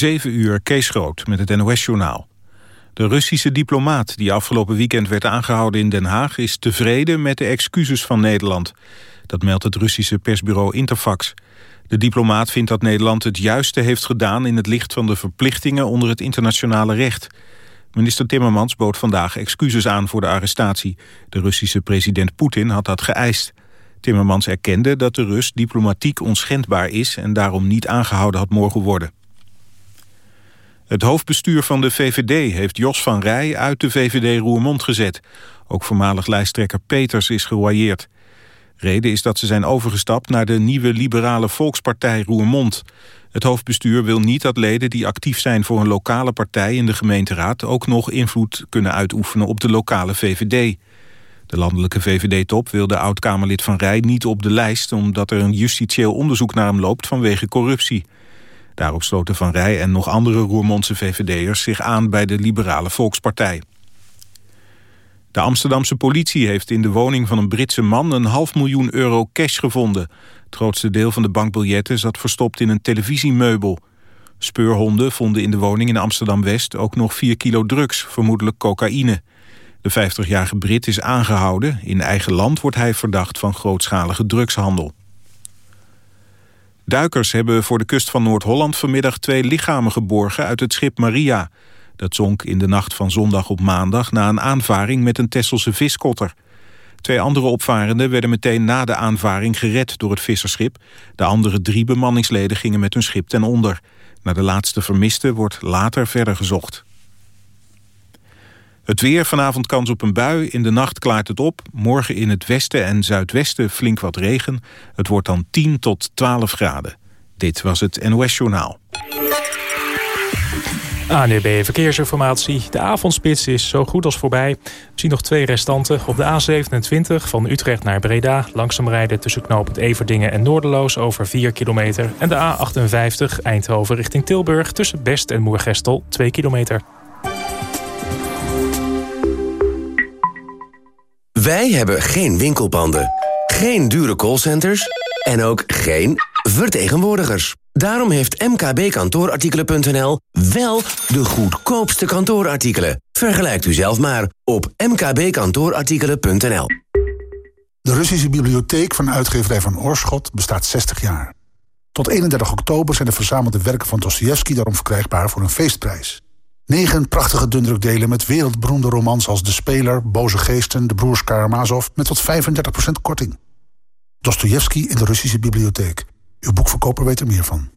7 uur Kees Groot met het NOS-journaal. De Russische diplomaat die afgelopen weekend werd aangehouden in Den Haag... is tevreden met de excuses van Nederland. Dat meldt het Russische persbureau Interfax. De diplomaat vindt dat Nederland het juiste heeft gedaan... in het licht van de verplichtingen onder het internationale recht. Minister Timmermans bood vandaag excuses aan voor de arrestatie. De Russische president Poetin had dat geëist. Timmermans erkende dat de Rus diplomatiek onschendbaar is... en daarom niet aangehouden had mogen worden. Het hoofdbestuur van de VVD heeft Jos van Rij uit de VVD Roermond gezet. Ook voormalig lijsttrekker Peters is geroyeerd. Reden is dat ze zijn overgestapt naar de nieuwe liberale Volkspartij Roermond. Het hoofdbestuur wil niet dat leden die actief zijn voor een lokale partij in de gemeenteraad ook nog invloed kunnen uitoefenen op de lokale VVD. De landelijke VVD-top wil de oud-Kamerlid van Rij niet op de lijst... omdat er een justitieel onderzoek naar hem loopt vanwege corruptie. Daarop sloten Van Rij en nog andere Roermondse VVD'ers zich aan bij de Liberale Volkspartij. De Amsterdamse politie heeft in de woning van een Britse man een half miljoen euro cash gevonden. Het grootste deel van de bankbiljetten zat verstopt in een televisiemeubel. Speurhonden vonden in de woning in Amsterdam-West ook nog 4 kilo drugs, vermoedelijk cocaïne. De 50-jarige Brit is aangehouden. In eigen land wordt hij verdacht van grootschalige drugshandel. Duikers hebben voor de kust van Noord-Holland vanmiddag twee lichamen geborgen uit het schip Maria. Dat zonk in de nacht van zondag op maandag na een aanvaring met een Tesselse viskotter. Twee andere opvarenden werden meteen na de aanvaring gered door het visserschip. De andere drie bemanningsleden gingen met hun schip ten onder. Naar de laatste vermiste wordt later verder gezocht. Het weer, vanavond kans op een bui. In de nacht klaart het op. Morgen in het westen en zuidwesten flink wat regen. Het wordt dan 10 tot 12 graden. Dit was het NOS Journaal. ANUB Verkeersinformatie. De avondspits is zo goed als voorbij. We zien nog twee restanten. Op de A27 van Utrecht naar Breda. Langzaam rijden tussen knooppunt Everdingen en Noorderloos over 4 kilometer. En de A58 Eindhoven richting Tilburg tussen Best en Moergestel 2 kilometer. Wij hebben geen winkelpanden, geen dure callcenters en ook geen vertegenwoordigers. Daarom heeft mkbkantoorartikelen.nl wel de goedkoopste kantoorartikelen. Vergelijkt u zelf maar op mkbkantoorartikelen.nl. De Russische bibliotheek van uitgeverij van Oorschot bestaat 60 jaar. Tot 31 oktober zijn de verzamelde werken van Dostoevsky daarom verkrijgbaar voor een feestprijs. Negen prachtige dundrukdelen met wereldberoemde romans als De Speler, Boze Geesten, De Broers Karamazov met tot 35% korting. Dostoevsky in de Russische bibliotheek. Uw boekverkoper weet er meer van.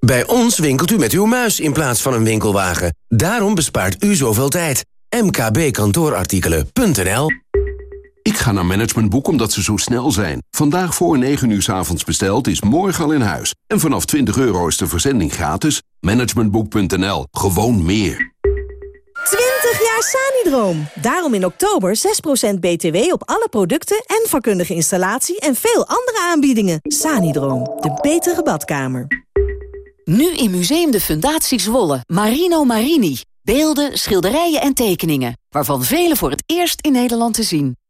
Bij ons winkelt u met uw muis in plaats van een winkelwagen. Daarom bespaart u zoveel tijd. mkbkantoorartikelen.nl Ik ga naar Managementboek omdat ze zo snel zijn. Vandaag voor 9 uur s avonds besteld is morgen al in huis. En vanaf 20 euro is de verzending gratis. Managementboek.nl. Gewoon meer. 20 jaar Sanidroom. Daarom in oktober 6% BTW op alle producten en vakkundige installatie en veel andere aanbiedingen. Sanidroom, de betere badkamer. Nu in Museum de Fundatie Zwolle, Marino Marini. Beelden, schilderijen en tekeningen, waarvan vele voor het eerst in Nederland te zien.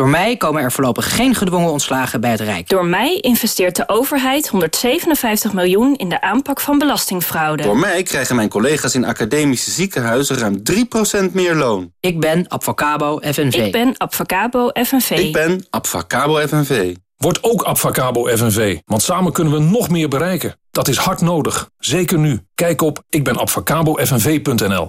Door mij komen er voorlopig geen gedwongen ontslagen bij het Rijk. Door mij investeert de overheid 157 miljoen in de aanpak van belastingfraude. Door mij krijgen mijn collega's in academische ziekenhuizen ruim 3% meer loon. Ik ben Abfacabo FNV. Ik ben Abfacabo FNV. Ik ben Abfacabo FNV. Word ook Abfacabo FNV, want samen kunnen we nog meer bereiken. Dat is hard nodig, zeker nu. Kijk op ikbenabfacabofnv.nl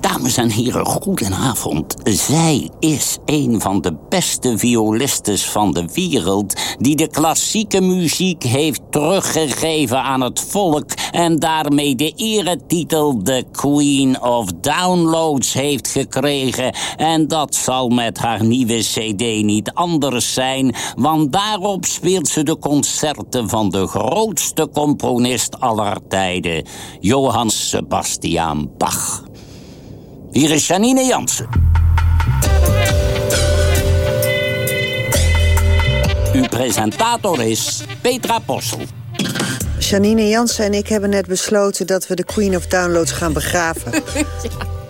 Dames en heren, goedenavond. Zij is een van de beste violistes van de wereld... die de klassieke muziek heeft teruggegeven aan het volk... en daarmee de eretitel de Queen of Downloads heeft gekregen. En dat zal met haar nieuwe cd niet anders zijn... want daarop speelt ze de concerten van de grootste componist aller tijden... Johann Sebastian Bach. Hier is Janine Jansen. Uw presentator is Petra Possel. Janine Jansen en ik hebben net besloten dat we de Queen of Downloads gaan begraven.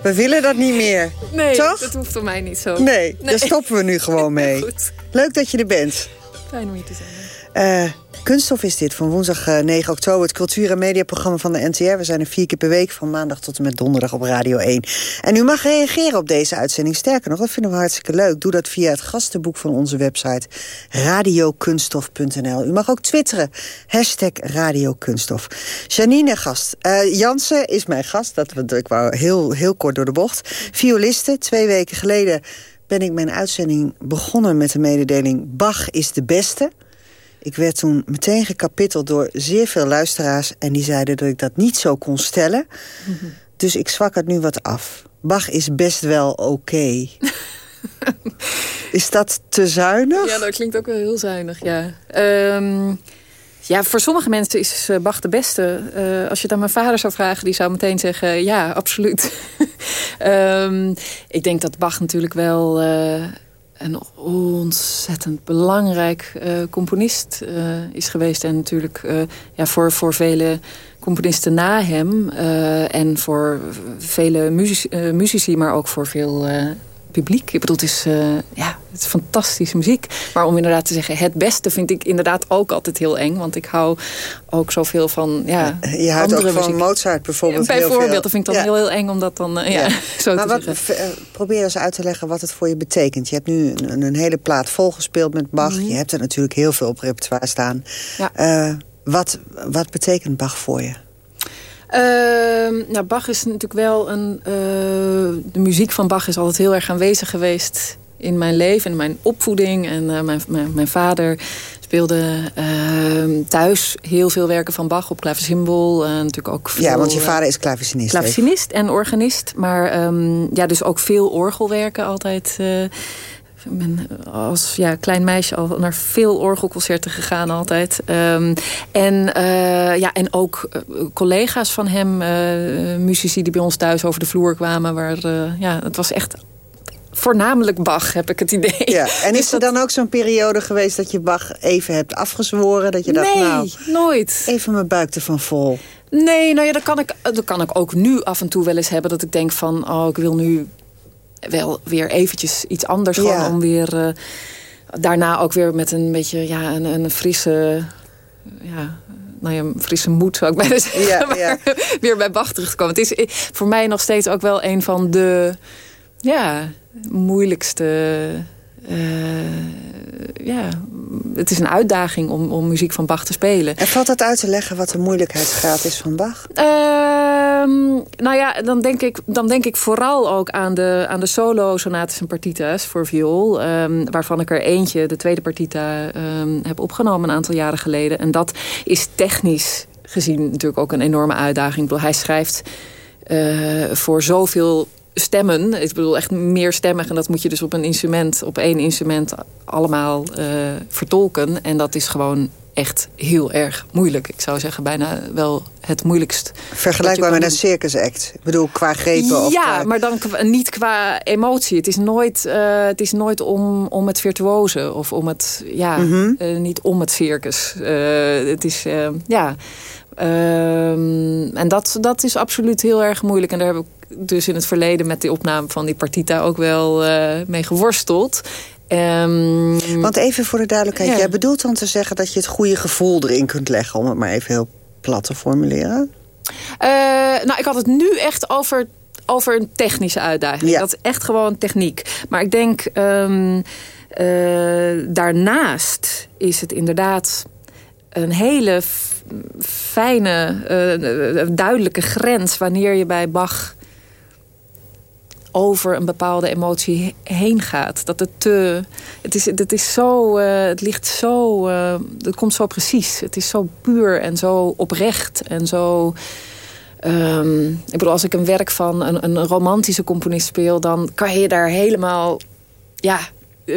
We willen dat niet meer. Nee, Toch? dat hoeft voor mij niet zo. Nee, daar stoppen we nu gewoon mee. Goed. Leuk dat je er bent. Fijn om hier te zijn. Eh, Kunststof is dit, van woensdag eh, 9 oktober. Het cultuur- en mediaprogramma van de NTR. We zijn er vier keer per week, van maandag tot en met donderdag op Radio 1. En u mag reageren op deze uitzending. Sterker nog, dat vinden we hartstikke leuk. Doe dat via het gastenboek van onze website radiokunststof.nl. U mag ook twitteren, hashtag radiokunststof. Janine gast, eh, Jansen is mijn gast. Dat- ik wou heel, heel kort door de bocht. Violiste, twee weken geleden ben ik mijn uitzending begonnen met de mededeling... Bach is de beste... Ik werd toen meteen gekapitteld door zeer veel luisteraars... en die zeiden dat ik dat niet zo kon stellen. Dus ik zwak het nu wat af. Bach is best wel oké. is dat te zuinig? Ja, dat klinkt ook wel heel zuinig, ja. Ehm, ja, voor sommige mensen is eh, Bach de beste. Eh, als je het aan mijn vader zou vragen, die zou meteen zeggen... ja, absoluut. Ehm, ik denk dat Bach natuurlijk wel... eh, een ontzettend belangrijk componist is geweest. En natuurlijk ja, voor, voor vele componisten na hem. en voor vele muzici, maar ook voor veel publiek. Ik bedoel, het is, eh, ja, het is fantastische muziek. Maar om inderdaad te zeggen, het beste vind ik inderdaad ook altijd heel eng. Want ik hou ook zoveel van ja, Je houdt ook andere van. Mozart bijvoorbeeld. heel Bijvoorbeeld, veel. dat vind ik dan Ja. heel, heel eng om dat dan eh, ja. Ja. zo maar te wat, zeggen. eh, probeer eens uit te leggen wat het voor je betekent. Je hebt nu een, een hele plaat volgespeeld met Bach. Mhm. Je hebt er natuurlijk heel veel op repertoire staan. Ja. Wat, wat betekent Bach voor je? Ehm, nou, Bach is natuurlijk wel een... eh, de muziek van Bach is altijd heel erg aanwezig geweest in mijn leven. In mijn opvoeding. En eh, mijn, mijn, mijn vader speelde ehm, thuis heel veel werken van Bach op en natuurlijk ook veel, ja, want je eh, vader is klavecinist. Klavecinist en organist. Maar ehm, ja, dus ook veel orgelwerken altijd. Eh, ik ben als ja, klein meisje al naar veel orgelconcerten gegaan altijd. Ehm, en, eh, ja, en ook eh, collega's van hem, eh, muzici die bij ons thuis over de vloer kwamen. Waar, eh, ja, het was echt voornamelijk Bach, heb ik het idee. Ja, en Dus is er dan ook zo'n periode geweest dat je Bach even hebt afgezworen? Dat je dacht, Nee, nou, nooit. even mijn buik ervan vol. Nee, nou ja, dat kan, ik, dat kan ik ook nu af en toe wel eens hebben. Dat ik denk van, oh, ik wil nu wel weer eventjes iets anders. Gewoon om weer eh, daarna ook weer met een beetje ja, een, een frisse... Ja, nou ja, een frisse moed zou ik bijna zeggen. Ja, maar ja. weer bij Bach terug te komen. Het is eh, voor mij nog steeds ook wel een van de ja, moeilijkste... eh, ja, het is een uitdaging om, om muziek van Bach te spelen. En valt dat uit te leggen wat de moeilijkheidsgraad is van Bach? Ehm, nou ja, dan denk, ik, dan denk ik vooral ook aan de, aan de solo-sonates en partita's voor viool. ehm, waarvan ik er eentje, de tweede partita, ehm, heb opgenomen een aantal jaren geleden. En dat is technisch gezien natuurlijk ook een enorme uitdaging. Ik bedoel, hij schrijft eh, voor zoveel stemmen. Ik bedoel, echt meer stemmig. En dat moet je dus op een instrument, op één instrument allemaal eh, vertolken. En dat is gewoon echt heel erg moeilijk. Ik zou zeggen bijna wel het moeilijkst. Vergelijkbaar met een circus act. Ik bedoel, qua grepen of ja, qua... maar dan niet qua emotie. Het is nooit, eh, het is nooit om, om het virtuoze of om het, ja, Mhm. eh, niet om het circus. Het is, ja. Ehm, en dat, dat is absoluut heel erg moeilijk. En daar heb ik dus in het verleden met die opname van die partita ook wel eh, mee geworsteld. Ehm, Want even voor de duidelijkheid. Ja. Jij bedoelt dan te zeggen dat je het goede gevoel erin kunt leggen... om het maar even heel plat te formuleren? Eh, nou, ik had het nu echt over, over een technische uitdaging. Ja. Dat is echt gewoon techniek. Maar ik denk, ehm, eh, daarnaast is het inderdaad een hele fijne, eh, duidelijke grens... wanneer je bij Bach over een bepaalde emotie heen gaat. Dat het te. Het, is, het, is zo, uh, het ligt zo. Uh, het komt zo precies. Het is zo puur en zo oprecht en zo. Um, ik bedoel, als ik een werk van een, een romantische componist speel, dan kan je daar helemaal. Ja,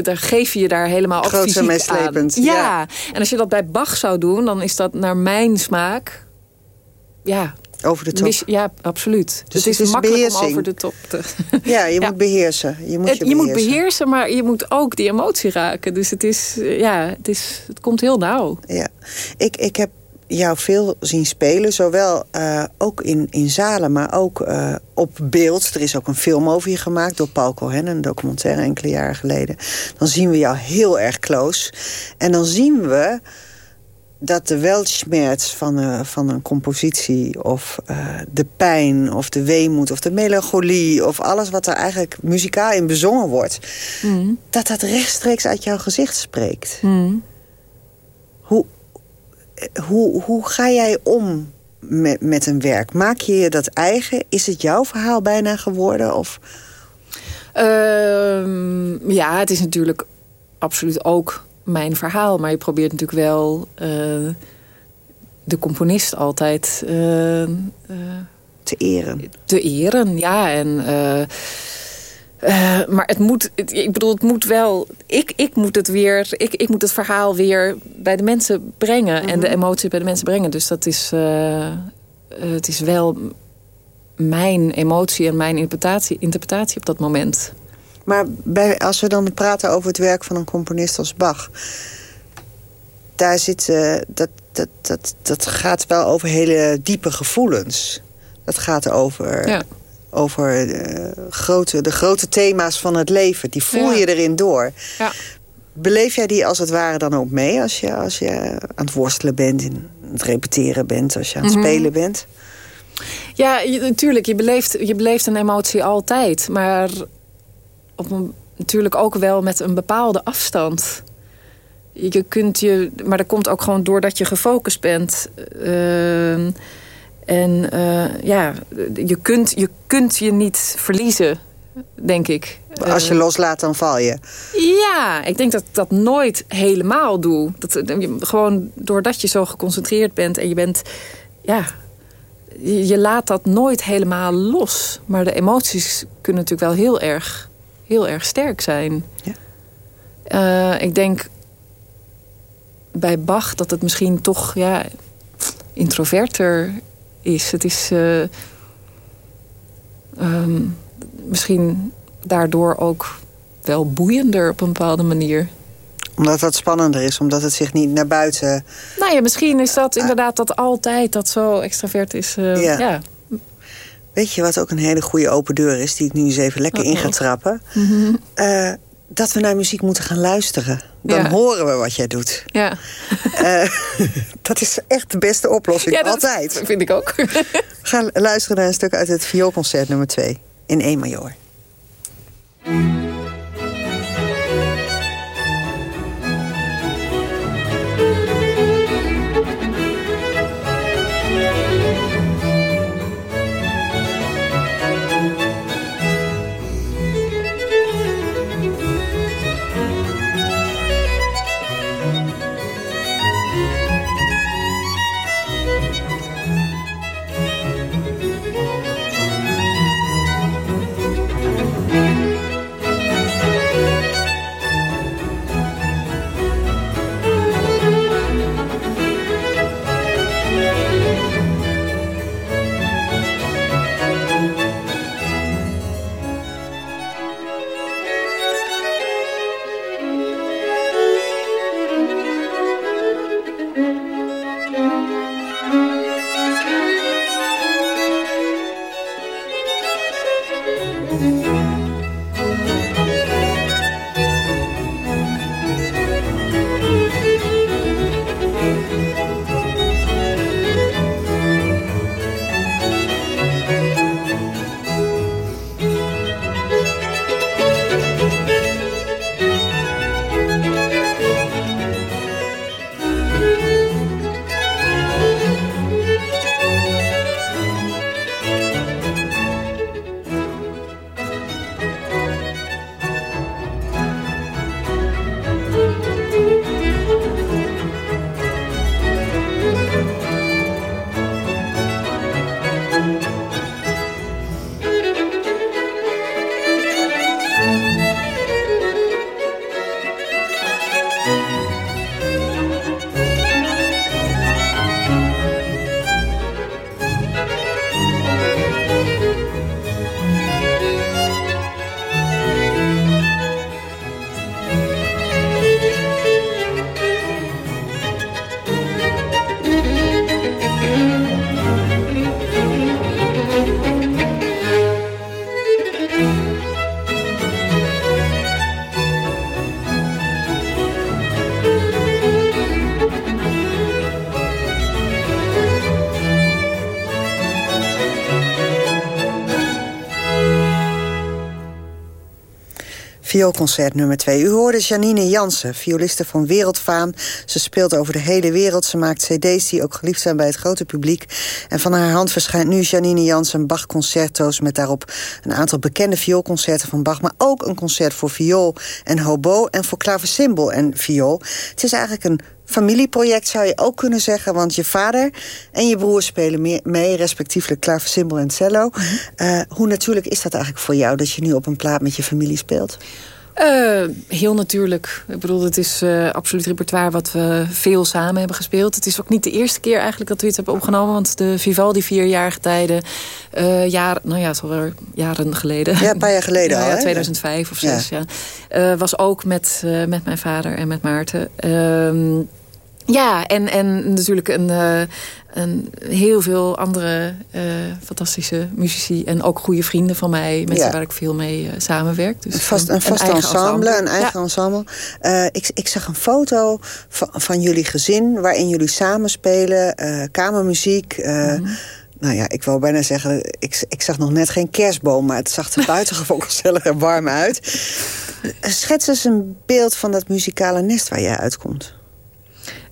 daar geef je je daar helemaal meeslepend. Ja. ja, en als je dat bij Bach zou doen, dan is dat naar mijn smaak. Ja, over de top. Ja, absoluut. Dus, het is, makkelijk beheersing. om over de top te... Ja, je moet beheersen. Je moet, het, je, je moet beheersen, maar je moet ook die emotie raken. Dus het, is, ja, het, is, het komt heel nauw. Ja. Ik, ik heb jou veel zien spelen. Zowel uh, ook in, in zalen, maar ook uh, op beeld. Er is ook een film over je gemaakt door Paul Cohen. Een documentaire enkele jaren geleden. Dan zien we jou heel erg close. En dan zien we dat de weltschmerz van, uh, van een compositie... of de pijn of de weemoed of de melancholie... of alles wat er eigenlijk muzikaal in bezongen wordt... Mm. dat dat rechtstreeks uit jouw gezicht spreekt. Mm. Hoe, hoe, hoe ga jij om met, met een werk? Maak je je dat eigen? Is het jouw verhaal bijna geworden? Of... Uh, ja, het is natuurlijk absoluut ook mijn verhaal. Maar je probeert natuurlijk wel uh, de componist altijd uh, te eren. Te eren, ja. En, maar het moet, ik bedoel, het moet wel. Ik, ik moet het weer, ik, ik moet het verhaal weer bij de mensen brengen en de mhm. emotie bij de mensen brengen. Dus dat is, het is wel mijn emotie en mijn interpretatie, interpretatie op dat moment. Maar bij, als we dan praten over het werk van een componist als Bach... daar zit... Uh, dat, dat, dat, dat gaat wel over hele diepe gevoelens. Dat gaat over... Ja. Over de grote, de grote thema's van het leven. Die voel je erin door. Ja. Beleef jij die als het ware dan ook mee? Als je, als je aan het worstelen bent, in het repeteren bent, als je aan het mhm. spelen bent? Ja, natuurlijk. Je beleeft, je beleeft een emotie altijd. Maar op een, natuurlijk ook wel met een bepaalde afstand. Je kunt je, maar dat komt ook gewoon doordat je gefocust bent. Uh, en uh, ja, je kunt, je kunt je niet verliezen, denk ik. Als je uh, loslaat, dan val je. Ja, ik denk dat ik dat nooit helemaal doe. Dat, gewoon doordat je zo geconcentreerd bent en je bent... Ja, je, je laat dat nooit helemaal los. Maar de emoties kunnen natuurlijk wel heel erg heel erg sterk zijn. Ja. Uh, ik denk bij Bach dat het misschien toch ja, introverter is. Het is uh, um, misschien daardoor ook wel boeiender op een bepaalde manier omdat wat spannender is, omdat het zich niet naar buiten... Nou ja, misschien is dat inderdaad dat altijd dat zo extravert is. Uh, ja. ja. Weet je wat ook een hele goede open deur is... die ik nu eens even lekker in ga trappen? Mhm. Eh, dat we naar muziek moeten gaan luisteren. Dan horen we wat jij doet. Ja. Uh, dat is echt de beste oplossing, ja, dat altijd. vind ik ook. Ga luisteren naar een stuk uit het vioolconcert nummer 2 in E Vioolconcert nummer 2. U hoorde Janine Jansen, violiste van wereldfaam. Ze speelt over de hele wereld. Ze maakt cd's die ook geliefd zijn bij het grote publiek. En van haar hand verschijnt nu Janine Jansen Bach-concerto's... met daarop een aantal bekende vioolconcerten van Bach... maar ook een concert voor viool en hobo en voor klaversymbol en viool. Het is eigenlijk een familieproject zou je ook kunnen zeggen. Want je vader en je broer spelen mee, respectievelijk klaversymbol en cello. Uh, hoe natuurlijk is dat eigenlijk voor jou... dat je nu op een plaat met je familie speelt? Uh, heel natuurlijk. Ik bedoel, het is uh, absoluut repertoire wat we veel samen hebben gespeeld. Het is ook niet de eerste keer eigenlijk dat we iets hebben opgenomen. Want de Vivaldi vierjarige tijden, uh, jaar, nou ja, het is alweer jaren geleden. Ja, een paar jaar geleden al, ja, 2005 of 6, ja. ja. was ook met, met mijn vader en met Maarten. Ja, en, en natuurlijk een, uh, een heel veel andere uh, fantastische muzici... en ook goede vrienden van mij, mensen ja. waar ik veel mee uh, samenwerk. Dus een vast, een vast een ensemble, ensemble, een eigen ja. ensemble. ik, ik zag een foto van, van jullie gezin waarin jullie samenspelen, kamermuziek... Mm -hmm. Nou ja, ik wou bijna zeggen, ik, ik zag nog net geen kerstboom... maar het zag er buitengewoon gezellig en warm uit. Schets eens een beeld van dat muzikale nest waar jij uitkomt.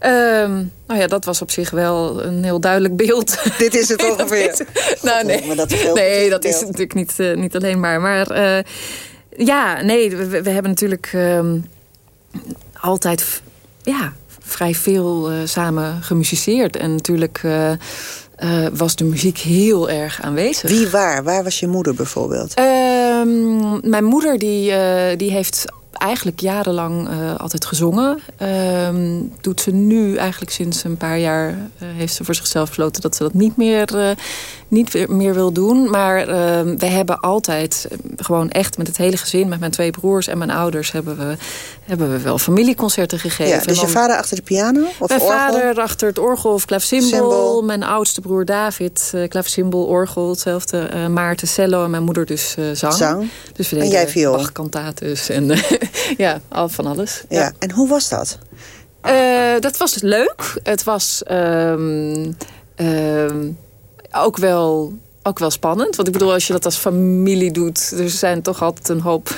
Um, nou ja, dat was op zich wel een heel duidelijk beeld. Dit is het ongeveer. nou, nee, maar dat, nee, dat is natuurlijk niet, uh, niet alleen maar. Maar uh, ja, nee, we, we hebben natuurlijk um, altijd ja, vrij veel uh, samen gemusiceerd. En natuurlijk was de muziek heel erg aanwezig. Wie waar? Waar was je moeder bijvoorbeeld? Um, mijn moeder die, die heeft eigenlijk jarenlang uh, altijd gezongen. Uh, doet ze nu eigenlijk sinds een paar jaar... Uh, heeft ze voor zichzelf besloten dat ze dat niet meer, uh, niet meer wil doen. Maar ehm, we hebben altijd gewoon echt met het hele gezin... met mijn twee broers en mijn ouders... hebben we, hebben we wel familieconcerten gegeven. Ja, dus je vader achter de piano? Of mijn orgel? vader achter het orgel of klavecimbal. Mijn oudste broer David, uh, orgel. Hetzelfde uh, Maarten cello en mijn moeder dus zang. Zang. Dus we en jij viool? kantates en ja, al van alles. Ja. ja. En hoe was dat? Dat was leuk. Het was um, um, ook wel ook wel spannend. Want ik bedoel, als je dat als familie doet... er zijn toch altijd een hoop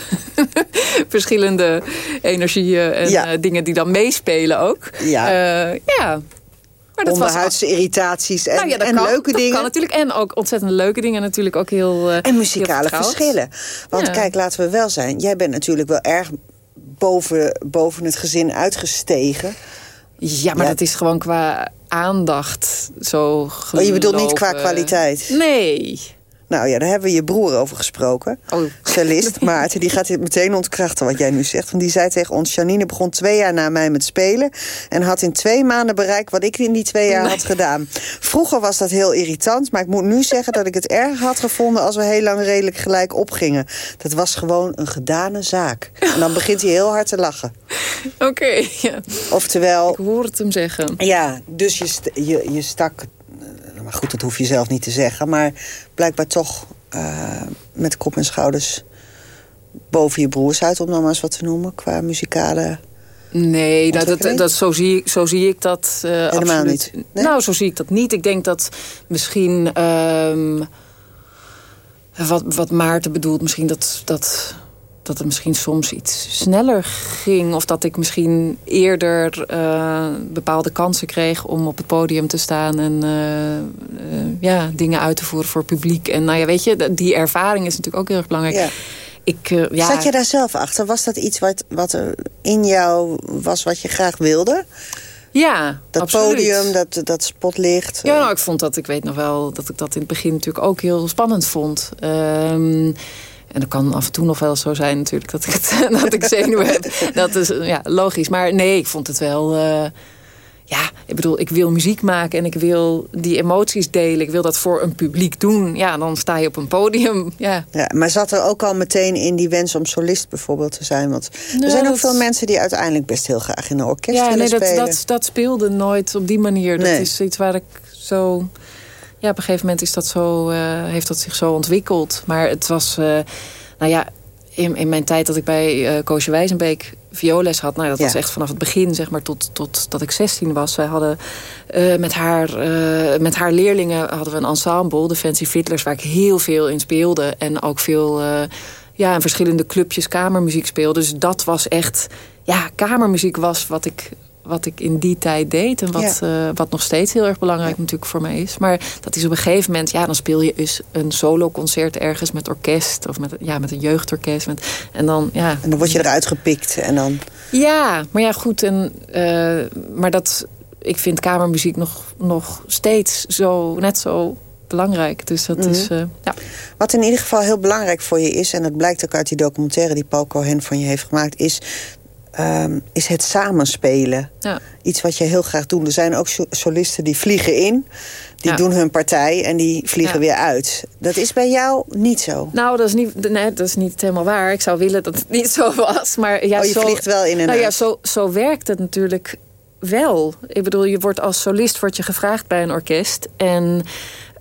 verschillende energieën... en ja. uh, dingen die dan meespelen ook. Ja. Uh, ja. Maar dat Onderhuidse was irritaties en, nou ja, en kan, leuke dingen. kan natuurlijk. En ook ontzettend leuke dingen natuurlijk ook heel uh, En muzikale heel verschillen. Want ja. kijk, laten we wel zijn. Jij bent natuurlijk wel erg boven, boven het gezin uitgestegen. Ja, maar ja. dat is gewoon qua aandacht zo gelopen. Oh, je bedoelt niet qua kwaliteit? Nee. Nou ja, daar hebben we je broer over gesproken. Oh. Cellist Maarten, die gaat dit meteen ontkrachten wat jij nu zegt. Want die zei tegen ons, Janine begon twee jaar na mij met spelen... en had in twee maanden bereikt wat ik in die twee jaar nee. had gedaan. Vroeger was dat heel irritant, maar ik moet nu zeggen... dat ik het erg had gevonden als we heel lang redelijk gelijk opgingen. Dat was gewoon een gedane zaak. En dan begint hij heel hard te lachen. Oké, okay, ja. Oftewel... Ik hoor het hem zeggen. Ja, dus je, st je, je stak maar goed, dat hoef je zelf niet te zeggen. Maar blijkbaar toch uh, met kop en schouders boven je broers uit... om dan maar eens wat te noemen, qua muzikale... Nee, dat, dat, dat, zo, zie, zo zie ik dat uh, Helemaal absoluut. niet. Nee? Nou, zo zie ik dat niet. Ik denk dat misschien... Um, wat, wat Maarten bedoelt, misschien dat... dat dat het misschien soms iets sneller ging. Of dat ik misschien eerder uh, bepaalde kansen kreeg om op het podium te staan. En uh, uh, ja, dingen uit te voeren voor het publiek. En nou ja, weet je, die ervaring is natuurlijk ook heel erg belangrijk. Ja. Ik, ja. Zat je daar zelf achter? Was dat iets wat, wat er in jou was wat je graag wilde? Ja, Dat absoluut. podium, dat, dat spotlicht. Ja, nou, ik vond dat, ik weet nog wel, dat ik dat in het begin natuurlijk ook heel spannend vond. Um, en dat kan af en toe nog wel zo zijn natuurlijk dat ik, het, dat ik zenuwen heb. Dat is ja, logisch. Maar nee, ik vond het wel... Uh, ja, ik bedoel, ik wil muziek maken en ik wil die emoties delen. Ik wil dat voor een publiek doen. Ja, dan sta je op een podium. Ja. Ja, maar zat er ook al meteen in die wens om solist bijvoorbeeld te zijn? Want er nou, zijn ook dat... veel mensen die uiteindelijk best heel graag in een orkest ja, willen nee, spelen. Dat, dat, dat speelde nooit op die manier. Nee. Dat is iets waar ik zo... Ja, op een gegeven moment is dat zo, uh, heeft dat zich zo ontwikkeld. Maar het was... Uh, nou ja, in, in mijn tijd dat ik bij uh, Koosje Wijzenbeek violes had... Nou, dat ja. was echt vanaf het begin, zeg maar, tot, tot dat ik 16 was. Wij hadden uh, met, haar, uh, met haar leerlingen hadden we een ensemble, de Fancy Fiddlers... waar ik heel veel in speelde en ook veel ja, in verschillende clubjes kamermuziek speelde. Dus dat was echt... Ja, kamermuziek was wat ik, wat ik in die tijd deed. En wat, ja. wat nog steeds heel erg belangrijk natuurlijk voor mij is. Maar dat is op een gegeven moment... Ja, dan speel je eens een soloconcert ergens met orkest. Of met, ja, met een jeugdorkest. Met, en, dan, ja. en dan word je eruit gepikt. En dan... Ja, maar ja, goed. En, uh, maar dat... Ik vind kamermuziek nog, nog steeds zo, net zo belangrijk. Dus dat is, uh, ja. Wat in ieder geval heel belangrijk voor je is... en dat blijkt ook uit die documentaire die Paul Cohen van je heeft gemaakt... is, um, is het samenspelen. Ja. Iets wat je heel graag doet. Er zijn ook solisten die vliegen in... die Ja. doen hun partij en die vliegen Ja. weer uit. Dat is bij jou niet zo. Nou, dat is, niet, nee, dat is niet helemaal waar. Ik zou willen dat het niet zo was. Maar ja, Oh, je zo, vliegt wel in en nou ja, uit. zo, zo werkt het natuurlijk wel. Ik bedoel, je wordt als solist wordt je gevraagd bij een orkest. En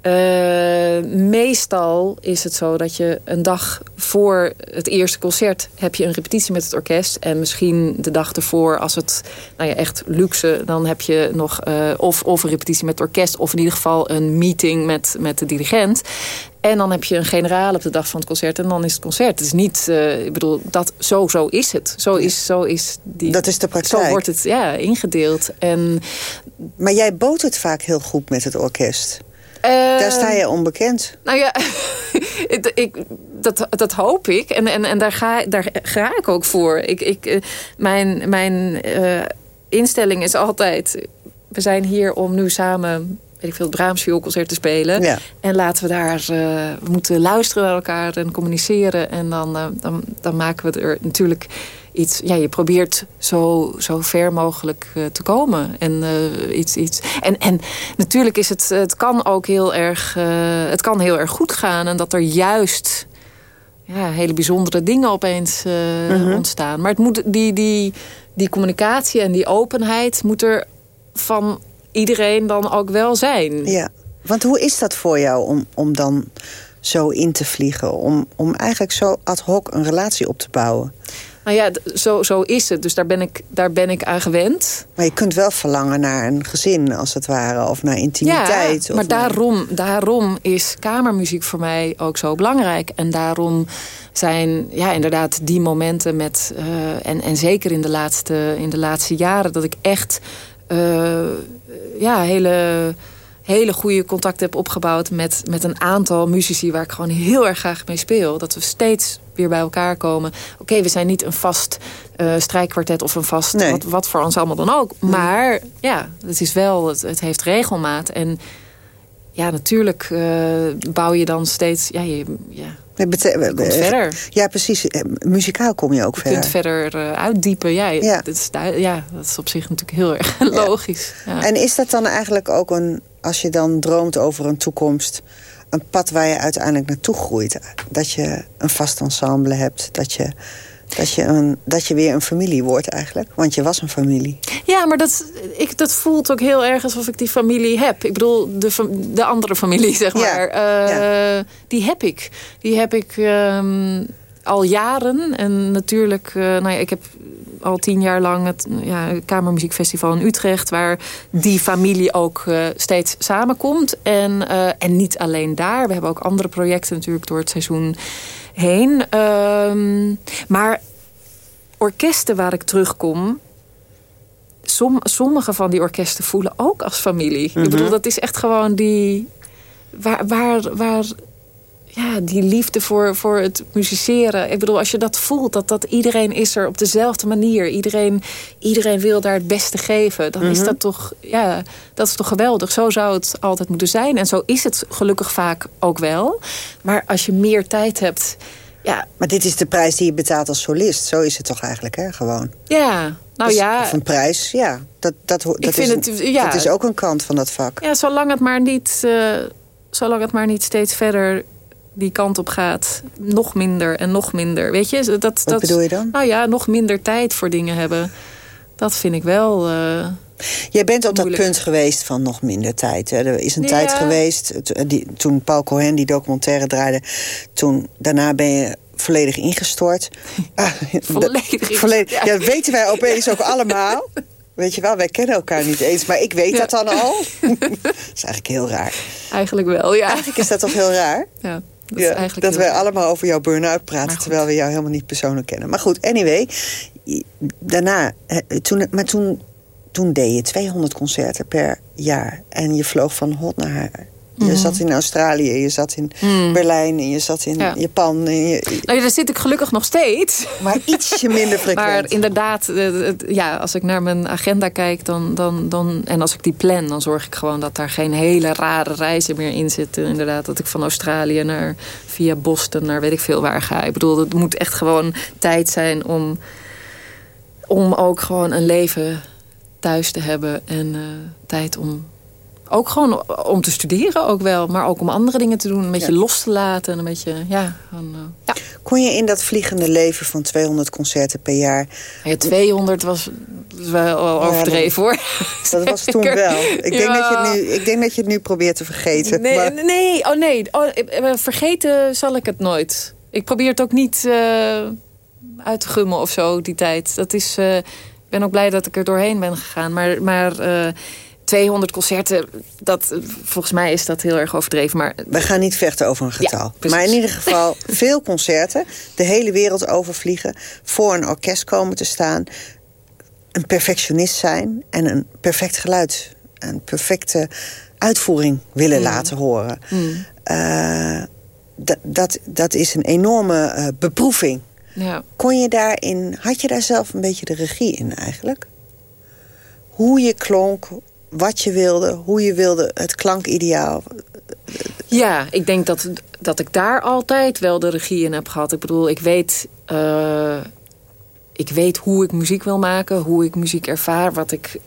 eh, meestal is het zo dat je een dag voor het eerste concert... heb je een repetitie met het orkest. En misschien de dag ervoor, als het nou ja, echt luxe... dan heb je nog eh, of, of een repetitie met het orkest... of in ieder geval een meeting met, met de dirigent. En dan heb je een generaal op de dag van het concert. En dan is het concert. Het is niet, eh, ik bedoel, dat, zo, zo is het. Zo is, zo is die, Dat is de praktijk. Zo wordt het ja, ingedeeld. En, Maar jij boot het vaak heel goed met het orkest. Eh, Daar sta je onbekend. Nou ja, ik, dat, dat hoop ik. En, en, en daar, ga, daar ga ik ook voor. Ik, ik, eh, mijn mijn eh, instelling is altijd... We zijn hier om nu samen weet ik veel, het Brahms vioolconcert te spelen. Ja. En laten we daar... eh, we moeten luisteren naar elkaar en communiceren. En dan, dan, dan maken we er natuurlijk iets... Ja, je probeert zo, zo ver mogelijk eh, te komen. En, eh, iets, iets. En, en natuurlijk is het... Het kan ook heel erg... eh, het kan heel erg goed gaan. En dat er juist ja, hele bijzondere dingen opeens Mhm. ontstaan. Maar het moet, die, die, die communicatie en die openheid moet er van iedereen dan ook wel zijn. Ja, want hoe is dat voor jou om, om dan zo in te vliegen? Om, om eigenlijk zo ad hoc een relatie op te bouwen? Nou ja, zo, zo is het. Dus daar ben, ik, daar ben ik aan gewend. Maar je kunt wel verlangen naar een gezin, als het ware. Of naar intimiteit. Ja, of maar naar- daarom, daarom is kamermuziek voor mij ook zo belangrijk. En daarom zijn ja, inderdaad die momenten met... eh, en, en zeker in de, laatste, in de laatste jaren... dat ik echt eh, ja, hele, hele goede contacten heb opgebouwd... Met, met een aantal muzici waar ik gewoon heel erg graag mee speel. Dat we steeds weer bij elkaar komen. Oké, we zijn niet een vast eh strijkkwartet of een vast... Nee. Wat, wat voor ons allemaal dan ook. Maar ja, het is wel... Het, het heeft regelmaat. En ja, natuurlijk eh, bouw je dan steeds... Ja, je, ja, je komt verder. Ja, precies. Eh, Muzikaal kom je ook Je verder. kunt verder eh, uitdiepen. Ja, Ja. Dat is, ja, dat is op zich natuurlijk heel erg logisch. Ja. En is dat dan eigenlijk ook een, als je dan droomt over een toekomst... een pad waar je uiteindelijk naartoe groeit? Dat je een vast ensemble hebt, dat je, dat je, een, dat je weer een familie wordt eigenlijk? Want je was een familie. Ja, maar dat, ik, dat voelt ook heel erg alsof ik die familie heb. Ik bedoel, de, de andere familie, zeg Ja, maar. eh, Die heb ik. Die heb ik ehm, al jaren. En natuurlijk, eh, nou ja, ik heb al tien jaar lang het ja, Kamermuziekfestival in Utrecht... waar die familie ook eh, steeds samenkomt. En, eh, en niet alleen daar. We hebben ook andere projecten natuurlijk door het seizoen heen. Ehm, maar orkesten waar ik terugkom... Som, sommige van die orkesten voelen ook als familie. Mhm. Ik bedoel, dat is echt gewoon die... Waar, waar, waar ja, die liefde voor, voor het musiceren. Ik bedoel, als je dat voelt, dat, dat iedereen is er op dezelfde manier. Iedereen, iedereen wil daar het beste geven. Dan is Mhm. dat toch, ja, dat is toch geweldig. Zo zou het altijd moeten zijn. En zo is het gelukkig vaak ook wel. Maar als je meer tijd hebt... Ja, Maar dit is de prijs die je betaalt als solist. Zo is het toch eigenlijk, hè? Gewoon. ja nou Dus- ja... Of een prijs, ja. Dat, dat, dat, is, het- een- ja. dat is ook een kant van dat vak. Ja, zolang het maar niet, eh, zolang het maar niet steeds verder die kant op gaat. Nog minder en nog minder. Weet je, dat, dat, Wat bedoel je dan? Nou ja, nog minder tijd voor dingen hebben. Dat vind ik wel... eh, Jij bent op dat punt geweest van nog minder tijd. Hè? Er is een Ja. tijd geweest, t- die, toen Paul Cohen die documentaire draaide... Toen, daarna ben je volledig ingestort. Ah, Volledig dat- ja. ja. dat weten wij opeens ook allemaal. Weet je wel, wij kennen elkaar niet eens. Maar ik weet Ja. dat dan al. dat is eigenlijk heel raar. eigenlijk wel, ja. Eigenlijk is dat toch heel raar? ja. Dat, Ja, dat heel wij allemaal over jouw burn-out praten... terwijl we jou helemaal niet persoonlijk kennen. Maar goed, anyway. Daarna, toen, maar toen, toen deed je 200 concerten per jaar. En je vloog van hot naar. Je Mhm. zat in Australië, je zat in Hmm. Berlijn... en je zat in Ja. Japan. En je, Nou daar zit ik gelukkig nog steeds. Maar ietsje minder frequent. Maar inderdaad, eh, het- ja, als ik naar mijn agenda kijk dan, dan, dan, en als ik die plan... dan zorg ik gewoon dat daar geen hele rare reizen meer in zitten. Inderdaad, dat ik van Australië naar via Boston naar weet ik veel waar ga. Ik bedoel, het moet echt gewoon tijd zijn om, om ook gewoon een leven thuis te hebben. En eh, tijd om ook gewoon om te studeren ook wel. Maar ook om andere dingen te doen. Een beetje Ja. los te laten. En een beetje, ja, gewoon, eh, ja. Kon je in dat vliegende leven van 200 concerten per jaar... Ja, 200 was wel overdreven hoor. Dat was toen wel. Ik denk, dat je het nu, ik denk dat je het nu probeert te vergeten. Nee, maar- nee, oh nee. Oh, eh, vergeten zal ik het nooit. Ik probeer het ook niet eh, uit te gummen of zo, die tijd. Dat is, eh, ik ben ook blij dat ik er doorheen ben gegaan. Maar, maar eh, 200 concerten, dat, volgens mij is dat heel erg overdreven. Maar We gaan niet vechten over een getal. maar in ieder geval veel concerten. De hele wereld overvliegen. Voor een orkest komen te staan. Een perfectionist zijn. En een perfect geluid. Een perfecte uitvoering willen Mm. laten horen. Hmm. Eh, dat, dat, is een enorme eh, beproeving. Ja. Kon je daarin, had je daar zelf een beetje de regie in eigenlijk? Hoe je klonk, wat je wilde, hoe je wilde, het klankideaal. Ja, ik denk dat, dat ik daar altijd wel de regie in heb gehad. Ik bedoel, ik weet, eh, ik weet hoe ik muziek wil maken, hoe ik muziek ervaar, wat ik.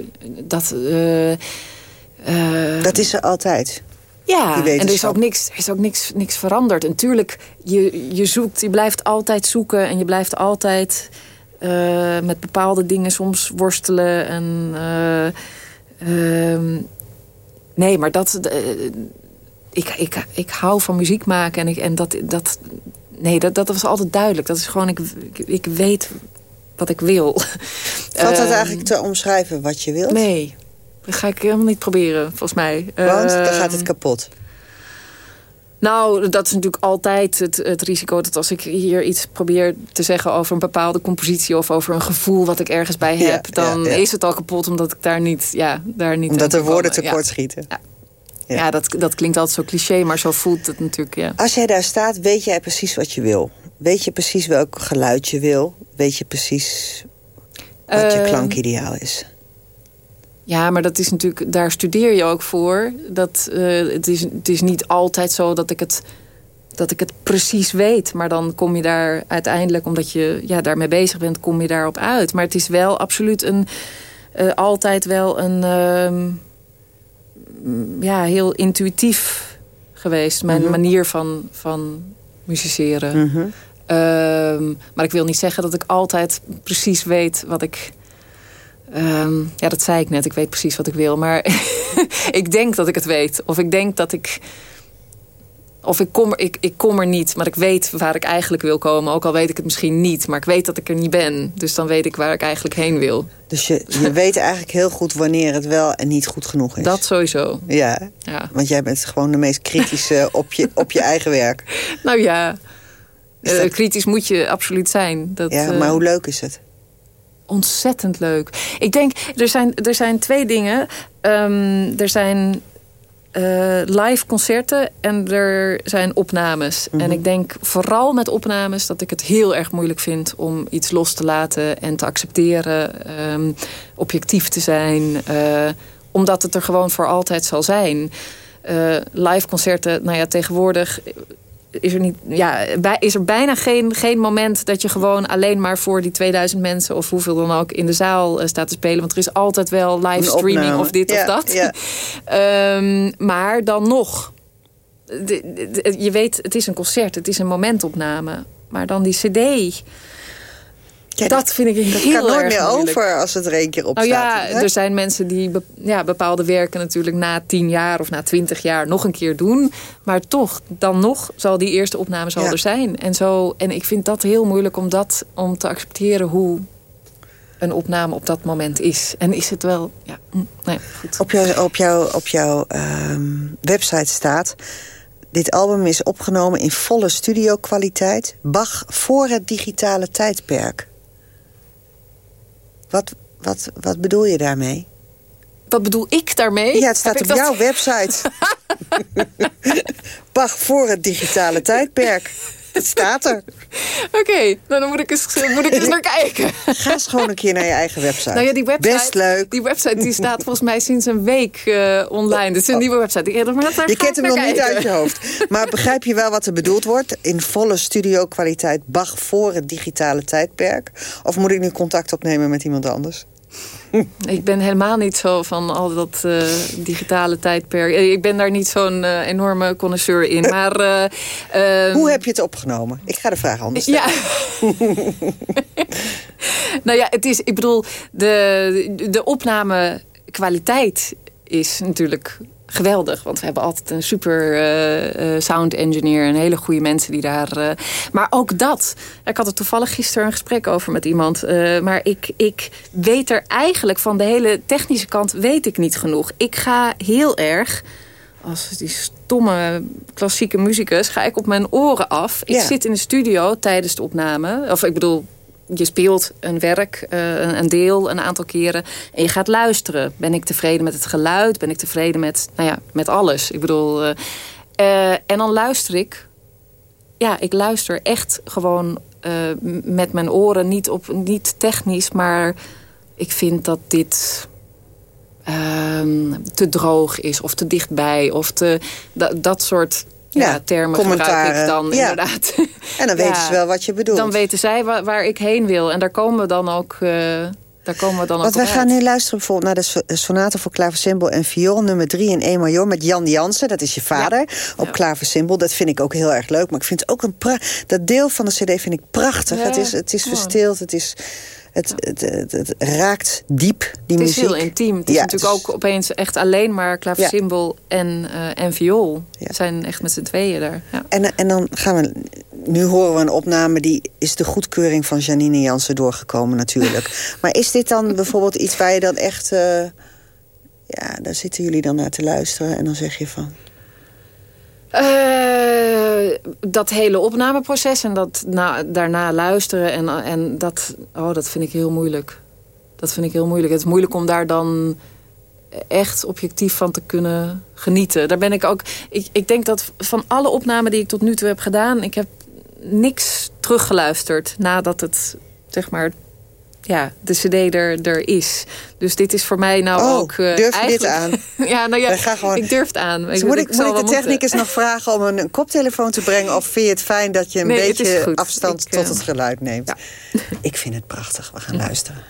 Dat, eh, eh, Dat is er altijd. ja, en er is ook niks, er is ook niks, niks veranderd. En natuurlijk, je, je zoekt, je blijft altijd zoeken en je blijft altijd met bepaalde dingen soms worstelen. En, eh, ehm, nee, maar dat. eh, ik, ik, ik hou van muziek maken en, ik, en dat, dat, nee, dat, dat was altijd duidelijk. Dat is gewoon, ik, ik, ik weet wat ik wil. Valt dat Ehm, eigenlijk te omschrijven wat je wilt? Nee, dat ga ik helemaal niet proberen, volgens mij. Want dan Ehm, gaat het kapot. Nou, dat is natuurlijk altijd het, het risico dat als ik hier iets probeer te zeggen over een bepaalde compositie of over een gevoel wat ik ergens bij Ja, heb, dan ja, ja. is het al kapot omdat ik daar niet, ja, daar niet Omdat de woorden tekort ja. schieten. Ja, ja dat, dat klinkt altijd zo cliché, maar zo voelt het natuurlijk, ja. Als jij daar staat, weet jij precies wat je wil. Weet je precies welk geluid je wil. Weet je precies wat je Ehm, klankideaal is. Ja, maar dat is natuurlijk, daar studeer je ook voor. Dat, eh, het, is, het is niet altijd zo dat ik, het, dat ik het precies weet. Maar dan kom je daar uiteindelijk, omdat je ja, daarmee bezig bent, kom je daarop uit. Maar het is wel absoluut een, eh, altijd wel een, ehm, mm, ja, heel intuïtief geweest. Mijn Mhm. manier van, van musiceren. Mhm. Ehm, maar ik wil niet zeggen dat ik altijd precies weet wat ik... Ehm, ja, dat zei ik net. Ik weet precies wat ik wil. Maar ik denk dat ik het weet. Of ik denk dat ik... Of ik kom, er, ik, ik kom er niet, maar ik weet waar ik eigenlijk wil komen. Ook al weet ik het misschien niet, maar ik weet dat ik er niet ben. Dus dan weet ik waar ik eigenlijk heen wil. Dus je, je weet eigenlijk heel goed wanneer het wel en niet goed genoeg is. Dat sowieso. Ja, Ja. want jij bent gewoon de meest kritische op je, op je eigen werk. Nou ja, eh, kritisch moet je absoluut zijn. Dat, Ja, eh, maar hoe leuk is het? Ontzettend leuk. Ik denk, er zijn, er zijn twee dingen. Ehm, er zijn eh, live concerten en er zijn opnames. Mhm. En ik denk vooral met opnames dat ik het heel erg moeilijk vind... om iets los te laten en te accepteren. ehm, objectief te zijn. eh, omdat het er gewoon voor altijd zal zijn. Eh, live concerten, nou ja, tegenwoordig is er, niet, ja, bij, is er bijna geen, geen moment dat je gewoon alleen maar voor die 2000 mensen of hoeveel dan ook in de zaal eh, staat te spelen. Want er is altijd wel livestreaming of dit Ja, of dat. ja. Ehm, maar dan nog. De- de- de- je weet, het is een concert, het is een momentopname. Maar dan die cd. Dat vind ik Dat heel kan nooit erg meer moeilijk. over als het er één keer op Nou ja, hè? er zijn mensen die be- ja, bepaalde werken natuurlijk na tien jaar of na twintig jaar nog een keer doen. Maar toch, dan nog zal die eerste opname zal Ja. er zijn. En, zo, en ik vind dat heel moeilijk om, dat, om te accepteren hoe een opname op dat moment is. En is het wel... Ja, mm, nee, goed. Op jouw, op jouw, op ehm, website staat dit album is opgenomen in volle studiokwaliteit. Bach voor het digitale tijdperk. Wat, wat, wat bedoel je daarmee? Wat bedoel ik daarmee? Ja, het staat Heb op dat- jouw website. Bach voor het digitale tijdperk. Het staat er. Oké, nou dan moet ik eens, moet ik eens naar kijken. Ga eens gewoon een keer naar je eigen website. Nou ja, die website, Best leuk. Die website die staat volgens mij sinds een week eh, online. Dit is een nieuwe website. Ik, maar daar Je kent hem nog niet uit je hoofd. Maar begrijp je wel wat er bedoeld wordt? In volle studiokwaliteit Bach voor het digitale tijdperk? Of moet ik nu contact opnemen met iemand anders? Ik ben helemaal niet zo van al dat eh, digitale tijdperk. Eh, Ik ben daar niet zo'n eh, enorme connoisseur in. Maar, eh, ehm, Hoe heb je het opgenomen? Ik ga de vraag anders stellen. Ja. nou ja, het is, ik bedoel, de, de opnamekwaliteit is natuurlijk geweldig. Want we hebben altijd een super eh, eh, sound engineer en hele goede mensen die daar. eh, maar ook dat. Ik had er toevallig gisteren een gesprek over met iemand. maar ik, ik weet er eigenlijk van de hele technische kant weet ik niet genoeg. Ik ga heel erg als die stomme klassieke muzikus ga ik op mijn oren af. Ik Ja. zit in de studio tijdens de opname. Of ik bedoel, je speelt een werk, eh, een, deel, een aantal keren. En je gaat luisteren. Ben ik tevreden met het geluid? Ben ik tevreden met, nou ja, met alles? Ik bedoel, eh, eh, en dan luister ik. Ja, ik luister echt gewoon met mijn oren. Niet, op, niet technisch, maar ik vind dat dit ehm, te droog is of te dichtbij of te, dat, dat soort ja, Ja, termen gebruik ik dan Ja. inderdaad. En dan Ja. weten ze wel wat je bedoelt. Dan weten zij waar, waar ik heen wil en daar komen we dan ook, eh, daar komen we dan Want wij gaan nu luisteren bijvoorbeeld naar de so- sonate voor klaversymbol en viool... nummer 3 in E major met Jan Jansen, dat is je vader, op klaversymbol. Dat vind ik ook heel erg leuk, maar ik vind het ook een... Dat deel van de cd vind ik prachtig. Ja, het is, het is verstild, het, is, het, het, het, het raakt diep, die Het is muziek. heel intiem. Het is Ja, natuurlijk ook opeens echt alleen maar klaversymbol en, eh, en viool. We zijn echt met z'n tweeën daar. Ja. En, en dan gaan we... Nu horen we een opname, die is de goedkeuring van Janine Jansen doorgekomen natuurlijk. maar is dit dan bijvoorbeeld iets waar je dan echt... eh, ja, daar zitten jullie dan naar te luisteren en dan zeg je van... Eh, dat hele opnameproces en dat na, daarna luisteren en, en dat, oh, dat vind ik heel moeilijk. Dat vind ik heel moeilijk. Het is moeilijk om daar dan echt objectief van te kunnen genieten. Daar ben ik ook. Ik, ik denk dat van alle opnamen die ik tot nu toe heb gedaan, ik heb niks teruggeluisterd nadat het zeg maar ja, de cd er, er is. Dus dit is voor mij nou Oh, ook... eh, durf je dit eigenlijk- ja, nou ja, gewoon- ik durf het aan. Dus moet ik, zal moet ik de technicus nog vragen om een koptelefoon te brengen... of vind je het fijn dat je een Nee, beetje afstand Ik, tot eh, het geluid neemt? Ik vind het prachtig. We gaan luisteren.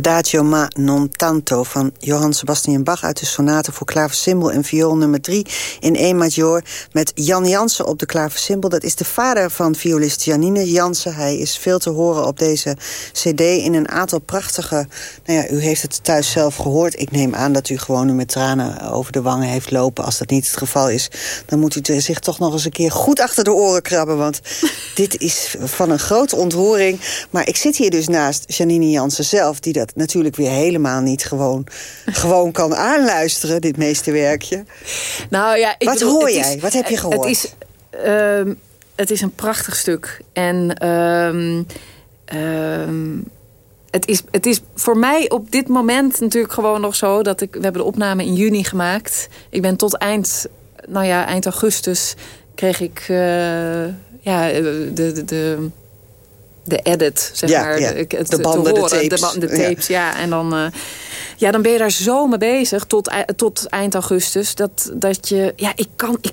Adagio ma non tanto van Johann Sebastian Bach... uit de sonate voor klaversymbol en viool nummer 3 in E major... met Jan Jansen op de klaversymbol. Dat is de vader van violist Janine Jansen. Hij is veel te horen op deze cd in een aantal prachtige... Nou ja, u heeft het thuis zelf gehoord. Ik neem aan dat u gewoon nu met tranen over de wangen heeft lopen. Als dat niet het geval is, dan moet u zich toch nog eens een keer goed achter de oren krabben. Want dit is van een grote ontroering. Maar ik zit hier dus naast Janine Jansen zelf... die dat natuurlijk weer helemaal niet gewoon, gewoon kan aanluisteren, dit meesterwerkje. Nou ja, ik Wat bedoel, hoor jij? is- Wat heb je gehoord? Het is, ehm, het is een prachtig stuk. En ehm, ehm, het, is, het is voor mij op dit moment natuurlijk gewoon nog zo... dat ik, we hebben de opname in juni gemaakt. Ik ben tot eind, nou ja, eind augustus kreeg ik eh, ja, de, de, de, de edit, zeg Ja, maar. ja. De, het De banden, de horen, tapes. De, ba- de tapes, ja. En dan, eh, ja, dan ben je daar zo mee bezig tot, tot eind augustus. Dat, dat je, ja, ik kan, ik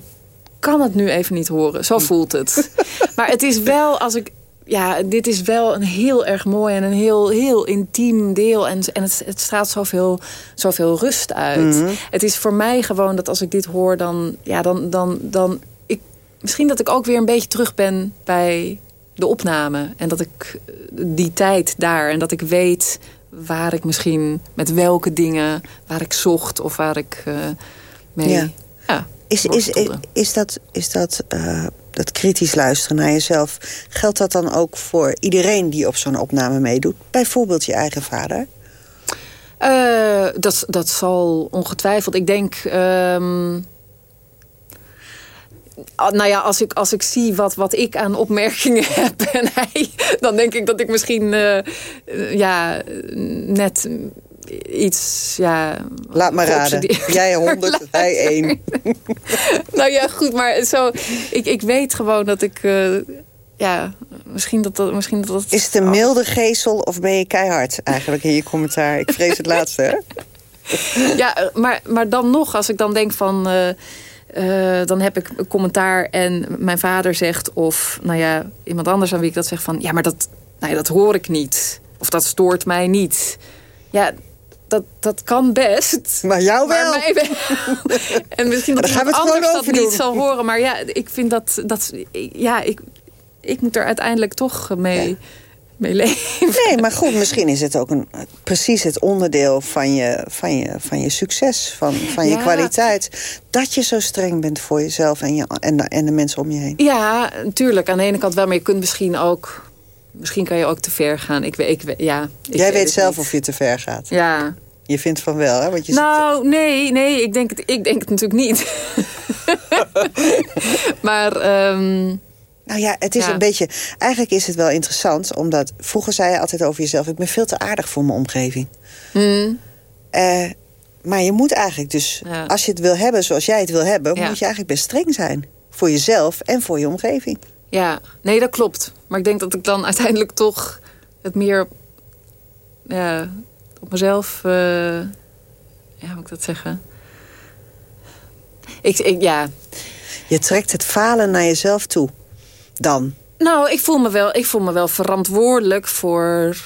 kan het nu even niet horen. Zo voelt het. maar het is wel, als ik, ja, dit is wel een heel erg mooi en een heel, heel intiem deel. En, en het, het straalt zoveel, zoveel rust uit. Mhm. Het is voor mij gewoon dat als ik dit hoor, dan, ja, dan, dan, dan ik, misschien dat ik ook weer een beetje terug ben bij de opname. En dat ik eh, die tijd daar en dat ik weet waar ik misschien met welke dingen, waar ik zocht of waar ik eh, mee. Ja. Ja. Is, is, is, dat, is dat, eh, dat kritisch luisteren naar jezelf... geldt dat dan ook voor iedereen die op zo'n opname meedoet? Bijvoorbeeld je eigen vader? Dat, dat zal ongetwijfeld. Ik denk. ehm, nou ja, als ik, als ik zie wat, wat ik aan opmerkingen heb en hij, dan denk ik dat ik misschien eh, eh, ja, net iets. Ja, Laat maar raden. Jij 100, hij 1. nou ja, goed, maar zo, ik, ik weet gewoon dat ik. eh, ja, misschien dat dat. Misschien dat, dat Is het een milde geestel of ben je keihard eigenlijk in je commentaar? Ik vrees het laatste, hè? Ja, maar, maar dan nog, als ik dan denk van... eh, dan heb ik een commentaar en mijn vader zegt... of nou ja, iemand anders aan wie ik dat zeg van... ja, maar dat, nou ja, dat hoor ik niet. Of dat stoort mij niet. Ja, dat, dat kan best. Maar jou wel. mij wel. en misschien dat iemand anders dat overdoen. niet zal horen. Maar ja, ik vind dat... dat ja, ik, ik moet er uiteindelijk toch mee, mee leven. Nee, maar goed, misschien is het ook een, precies het onderdeel van je, van je, van je succes, van, van je Ja. kwaliteit. Dat je zo streng bent voor jezelf en, je, en, de, en de mensen om je heen. Ja, natuurlijk. Aan de ene kant wel, maar je kunt misschien ook... Misschien kan je ook te ver gaan. Ik, weet- ik, ja, ik Jij weet zelf niet. of je te ver gaat. Ja. Je vindt van wel, hè? Want je Nou, nee, nee, ik denk het, ik denk het natuurlijk niet. maar, ehm, Nou ja, het is Ja. een beetje... Eigenlijk is het wel interessant, omdat... Vroeger zei je altijd over jezelf... ik ben veel te aardig voor mijn omgeving. hmm, Eh, maar je moet eigenlijk dus... Ja. Als je het wil hebben zoals jij het wil hebben... Ja. moet je eigenlijk best streng zijn. Voor jezelf en voor je omgeving. ja, nee, dat klopt. Maar ik denk dat ik dan uiteindelijk toch het meer ja, op mezelf... eh, ja, hoe moet ik dat zeggen? Ik, ik, ja, Je trekt het falen naar jezelf toe. Dan. Nou, ik voel me wel, ik voel me wel verantwoordelijk voor,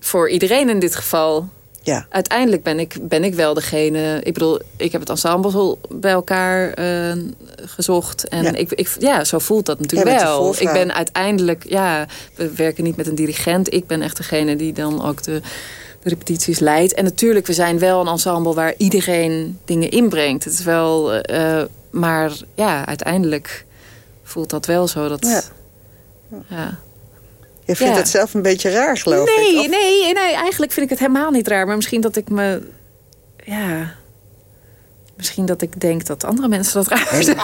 voor iedereen in dit geval. Ja. Uiteindelijk ben ik, ben ik wel degene... Ik bedoel, ik heb het ensemble bij elkaar eh, gezocht. En Ja. Ik, ik, ja, zo voelt dat natuurlijk wel. Ik ben uiteindelijk... Ja, we werken niet met een dirigent. Ik ben echt degene die dan ook de, de repetities leidt. En natuurlijk, we zijn wel een ensemble waar iedereen dingen inbrengt. Het is wel... eh, maar ja, uiteindelijk voelt dat wel zo. Dat, Ja. ja. Je vindt het zelf een beetje raar, geloof ik. Nee, Of- nee, nee, eigenlijk vind ik het helemaal niet raar. Maar misschien dat ik me... Ja... Misschien dat ik denk dat andere mensen dat raar vinden.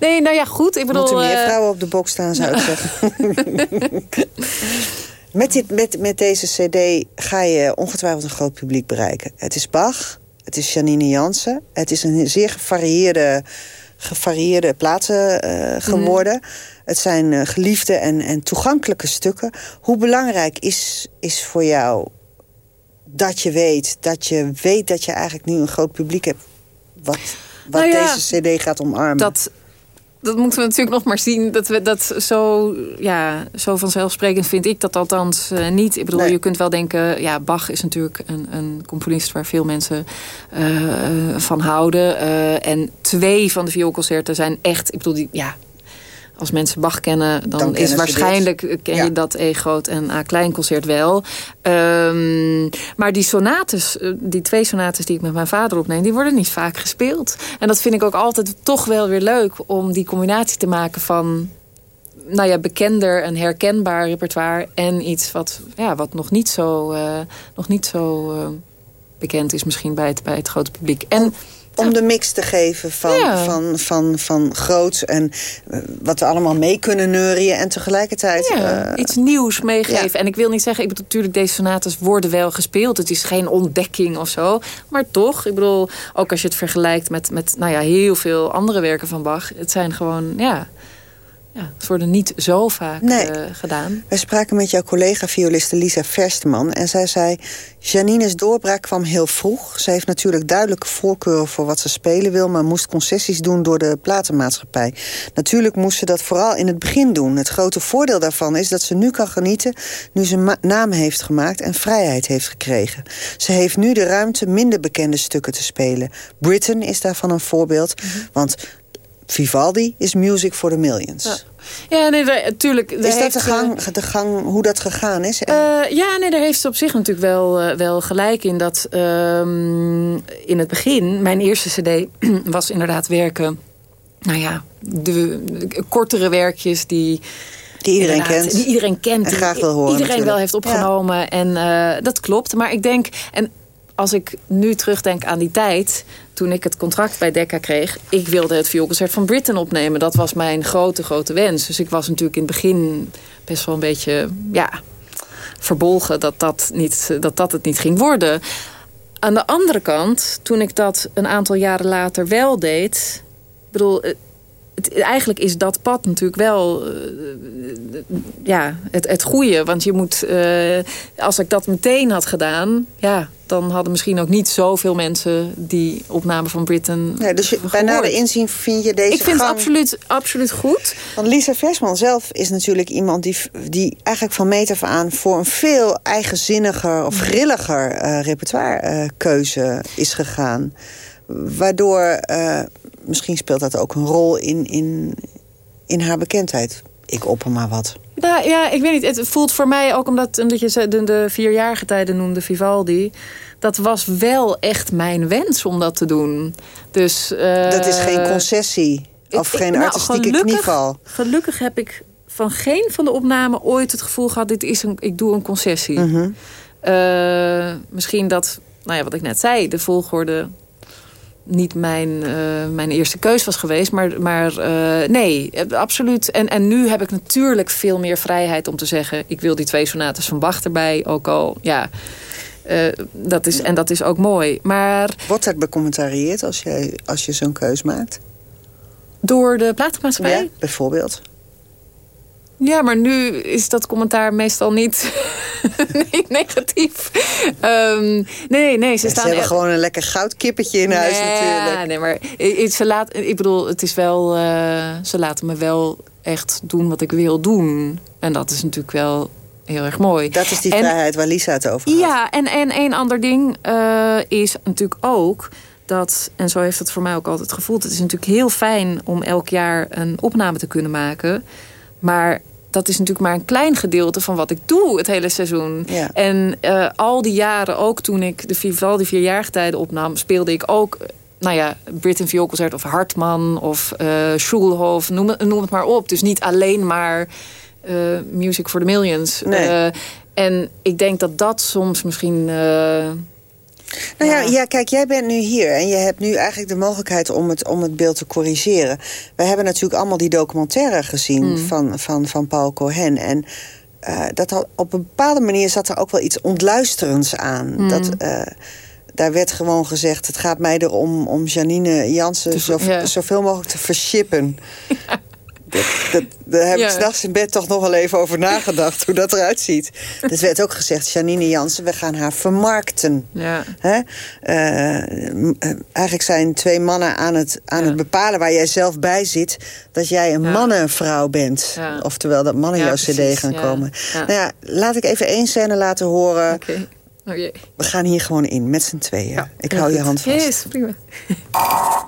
Nee, nou ja, goed. Ik bedoel... Moeten meer eh, vrouwen op de bok staan, zou ik zeggen. met, dit, met, met deze cd ga je ongetwijfeld een groot publiek bereiken. Het is Bach, het is Janine Jansen. Het is een zeer gevarieerde, gevarieerde platen eh, geworden. Het zijn eh, geliefde en, en toegankelijke stukken. Hoe belangrijk is, is voor jou dat je weet dat je weet dat je eigenlijk nu een groot publiek hebt... wat, wat Nou ja, deze cd gaat omarmen? Dat, dat moeten we natuurlijk nog maar zien. Dat we dat zo, ja, zo vanzelfsprekend vind ik dat althans uh, niet. Ik bedoel, Nee. je kunt wel denken, ja, Bach is natuurlijk een, een componist waar veel mensen eh, van houden. Eh, en twee van de vioolconcerten zijn echt, ik bedoel, die, ja. Als mensen Bach kennen, dan, is waarschijnlijk dit. ken Ja. je dat E groot en A klein concert wel. Ehm, maar die sonates, eh, die twee sonates die ik met mijn vader opneem, die worden niet vaak gespeeld. En dat vind ik ook altijd toch wel weer leuk om die combinatie te maken van nou ja, bekender en herkenbaar repertoire en iets wat, ja, wat nog niet zo, eh, nog niet zo eh, bekend is misschien bij het, bij het grote publiek. En Om de mix te geven van, Ja. van, van, van groots en eh, wat we allemaal mee kunnen neurien. En tegelijkertijd... Ja, eh, iets nieuws meegeven. En ik wil niet zeggen, ik bedoel, natuurlijk, deze sonates worden wel gespeeld. Het is geen ontdekking of zo. Maar toch, ik bedoel, ook als je het vergelijkt met, met nou ja, heel veel andere werken van Bach. Het zijn gewoon, ja, ja het worden niet zo vaak Nee. eh, gedaan. Wij spraken met jouw collega violiste Lisa Verstman. En zij zei, Janine's doorbraak kwam heel vroeg. Ze heeft natuurlijk duidelijke voorkeuren voor wat ze spelen wil... maar moest concessies doen door de platenmaatschappij. Natuurlijk moest ze dat vooral in het begin doen. Het grote voordeel daarvan is dat ze nu kan genieten... nu ze naam heeft gemaakt en vrijheid heeft gekregen. Ze heeft nu de ruimte minder bekende stukken te spelen. Britain is daarvan een voorbeeld. Want Vivaldi is music for the millions. Ja, nee, natuurlijk. Is dat de gang, de gang hoe dat gegaan is? Eh, ja, nee, daar heeft ze op zich natuurlijk wel, eh, wel gelijk in. Dat ehm, in het begin, mijn eerste cd was inderdaad werken... Nou ja, de, de kortere werkjes die... Die iedereen kent. Die iedereen kent. En die graag wil horen Iedereen natuurlijk. wel heeft opgenomen. En eh, dat klopt. Maar ik denk... En als ik nu terugdenk aan die tijd... toen ik het contract bij Decca kreeg... ik wilde het vioolconcert van Britain opnemen. Dat was mijn grote, grote wens. Dus ik was natuurlijk in het begin best wel een beetje... ja, verbolgen dat dat, niet, dat dat het niet ging worden. Aan de andere kant, toen ik dat een aantal jaren later wel deed... Bedoel, eh, het, eigenlijk is dat pad natuurlijk wel eh, ja, het, het goede. Want je moet, eh, als ik dat meteen had gedaan... Ja, dan hadden misschien ook niet zoveel mensen die opname van Britain Nee, dus bij nader inzien vind je deze Ik vind gang... het absoluut, absoluut goed. Want Lisa Versman zelf is natuurlijk iemand die, die eigenlijk van meet af aan... voor een veel eigenzinniger of grilliger eh repertoirekeuze is gegaan. Waardoor, misschien speelt dat ook een rol in, in, in haar bekendheid. Ik opper maar wat. Nou ja, ik weet niet. Het voelt voor mij ook omdat, omdat je de, de vierjarige tijden noemde, Vivaldi. Dat was wel echt mijn wens om dat te doen. Dus, eh, Dat is geen concessie of ik- geen nou, artistieke gelukkig- knieval. Gelukkig heb ik van geen van de opnamen ooit het gevoel gehad... Dit is een, ik doe een concessie. Mhm. Eh, misschien dat, nou ja, wat ik net zei, de volgorde niet mijn, eh, mijn eerste keus was geweest. Maar, maar eh, nee, absoluut. En, en nu heb ik natuurlijk veel meer vrijheid om te zeggen... ik wil die twee sonates van Bach erbij. Ook al, ja, eh, dat is, en dat is ook mooi. Maar Wordt dat becommentarieerd als je, als je zo'n keus maakt? door de platenmaatschappij... Ja, bijvoorbeeld. Ja, maar nu is dat commentaar meestal niet nee, negatief. Ehm, nee, nee, ze Ja, staan... ze hebben gewoon een lekker goudkippetje in huis nee, natuurlijk. Nee, maar ik, ze laat, ik bedoel, het is wel... eh, ze laten me wel echt doen wat ik wil doen. En dat is natuurlijk wel heel erg mooi. Dat is die En- vrijheid waar Lisa het over had. Ja, en, en een ander ding eh, is natuurlijk ook dat, en zo heeft het voor mij ook altijd gevoeld... het is natuurlijk heel fijn om elk jaar een opname te kunnen maken. Maar dat is natuurlijk maar een klein gedeelte van wat ik doe het hele seizoen. Ja. En eh, al die jaren, ook toen ik de Vivaldi vierjaargetijden opnam... speelde ik ook nou ja, Britain Vioolconcert of Hartman of eh Schulhof, noem, het- noem het maar op. Dus niet alleen maar eh, Music for the Millions. Nee. Eh, en ik denk dat dat soms misschien... Nou ja, ja, kijk, jij bent nu hier en je hebt nu eigenlijk de mogelijkheid om het, om het beeld te corrigeren. We hebben natuurlijk allemaal die documentaire gezien Hmm. van, van, van Paul Cohen. En eh, dat had, op een bepaalde manier zat er ook wel iets ontluisterends aan. Hmm. Dat, eh, daar werd gewoon gezegd, het gaat mij erom om Janine Jansen zo, ja. zoveel mogelijk te verschippen. daar heb ik s'nachts in bed toch nog wel even over nagedacht... hoe dat eruit ziet. Dus werd ook gezegd, Janine Jansen, we gaan haar vermarkten. Ja. Hè? Eh, eh, eigenlijk zijn twee mannen aan het, aan het bepalen... waar jij zelf bij zit, dat jij een mannenvrouw bent. Oftewel, dat mannen jouw cd gaan komen. Nou ja, laat ik even één scène laten horen. Oh jee. We gaan hier gewoon in, met z'n tweeën. ik hou je hand vast. Yes, prima.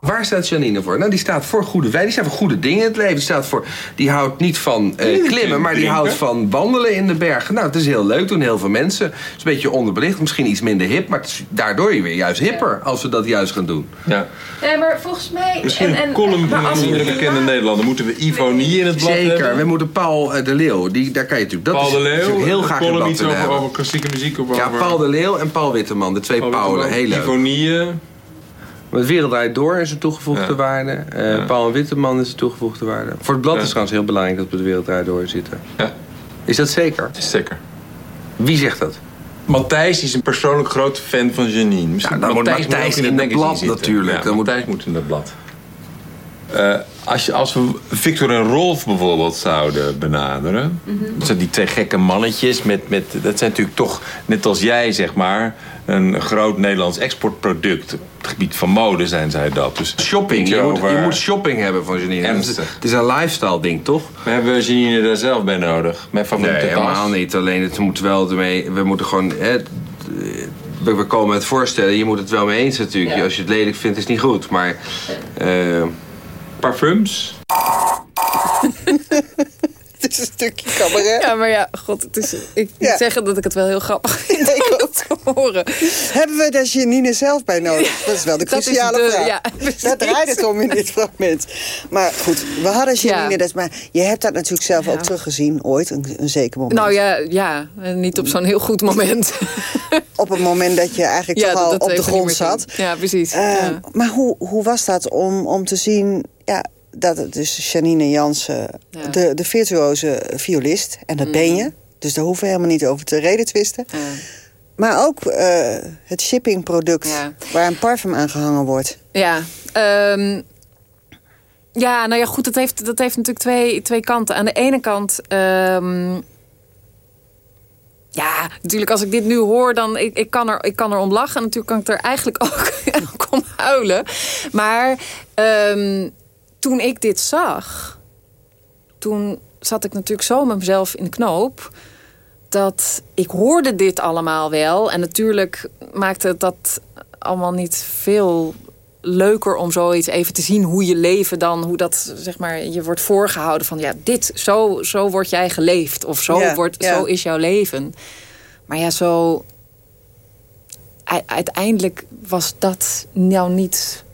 Waar staat Janine voor? Nou, die staat voor goede wijn. Die staat voor goede dingen in het leven. Die staat voor. Die houdt niet van eh, klimmen, maar die houdt van wandelen in de bergen. Nou, het is heel leuk. Doen heel veel mensen. Het is een beetje onderbelicht, misschien iets minder hip, maar het is daardoor je weer juist hipper als we dat juist gaan doen. Ja. Nee, maar volgens mij... Misschien en- en- een column van een bekende Nederlander. Moeten we Ivonie in het blad Zeker. hebben? We moeten Paul eh, de Leeuw. Die, daar kan je natuurlijk. Dat Paul is de Leeuw, natuurlijk heel graag in column het iets blad over, over klassieke muziek. Ja, over Paul de Leeuw en Paul Witteman. De twee Paul Paulen. Heel leuk. Ivonie. Het Wereld Draait Door is een toegevoegde waarde. Eh, Paul en Witteman is een toegevoegde waarde. Voor het blad Ja. is trouwens heel belangrijk dat we de Wereld Door zitten. Ja. Is dat zeker? Zeker. Wie zegt dat? Matthijs is een persoonlijk grote fan van Janine. Misschien dan moet Matthijs ook in het blad natuurlijk. Ja, Dan moet- Matthijs moet in het blad. Eh, als, je, als we Victor en Rolf bijvoorbeeld zouden benaderen... dat zijn die twee gekke mannetjes. Met, met, dat zijn natuurlijk toch, net als jij zeg maar... een groot Nederlands exportproduct. Op het gebied van mode zijn zij dat. Dus Shopping. Je moet, over- je moet shopping hebben van Janine. Ernstig. Het is een lifestyle ding, toch? We hebben Janine daar zelf bij nodig. Mijn favoriete Nee, helemaal niet. Alleen het moet wel ermee. We moeten gewoon. Hè, we, komen het voorstellen. Je moet het wel mee eens natuurlijk. Ja. Als je het lelijk vindt, is het niet goed. Maar. eh, Parfums? Het is een stukje cabaret. Ja, maar ja, god, het is, ik moet Ja. zeggen dat ik het wel heel grappig vind horen. Hebben we daar Janine zelf bij nodig? Dat is wel de Dat cruciale de- vraag. ja. Daar draait het om in dit fragment. Maar goed, we hadden Janine. Ja. Dus, maar je hebt dat natuurlijk zelf ook teruggezien, ooit, een, een zeker moment. Nou ja, ja, niet op zo'n heel goed moment. Op het moment dat je eigenlijk toch al dat op de grond zat. Ja, precies. Eh. Maar hoe, hoe was dat om, om te zien ja, dat het dus Janine Jansen, Ja. de, de virtuoze violist, en dat ben je, dus daar hoeven we helemaal niet over te reden twisten. Maar ook eh, het shippingproduct waar een parfum aan gehangen wordt. Ja, ehm, ja, nou ja, goed, dat heeft, dat heeft natuurlijk twee, twee kanten. Aan de ene kant... ehm, ja, natuurlijk als ik dit nu hoor, dan ik, ik, kan er, ik kan er om lachen. En natuurlijk kan ik er eigenlijk ook, ook om huilen. Maar ehm, toen ik dit zag, toen zat ik natuurlijk zo met mezelf in de knoop. Dat ik hoorde dit allemaal wel. En natuurlijk maakte het dat allemaal niet veel leuker om zoiets even te zien hoe je leven dan, hoe dat zeg maar je wordt voorgehouden van ja, dit, zo, zo word jij geleefd of zo, wordt, zo is jouw leven. Maar ja, zo uiteindelijk was dat nou niet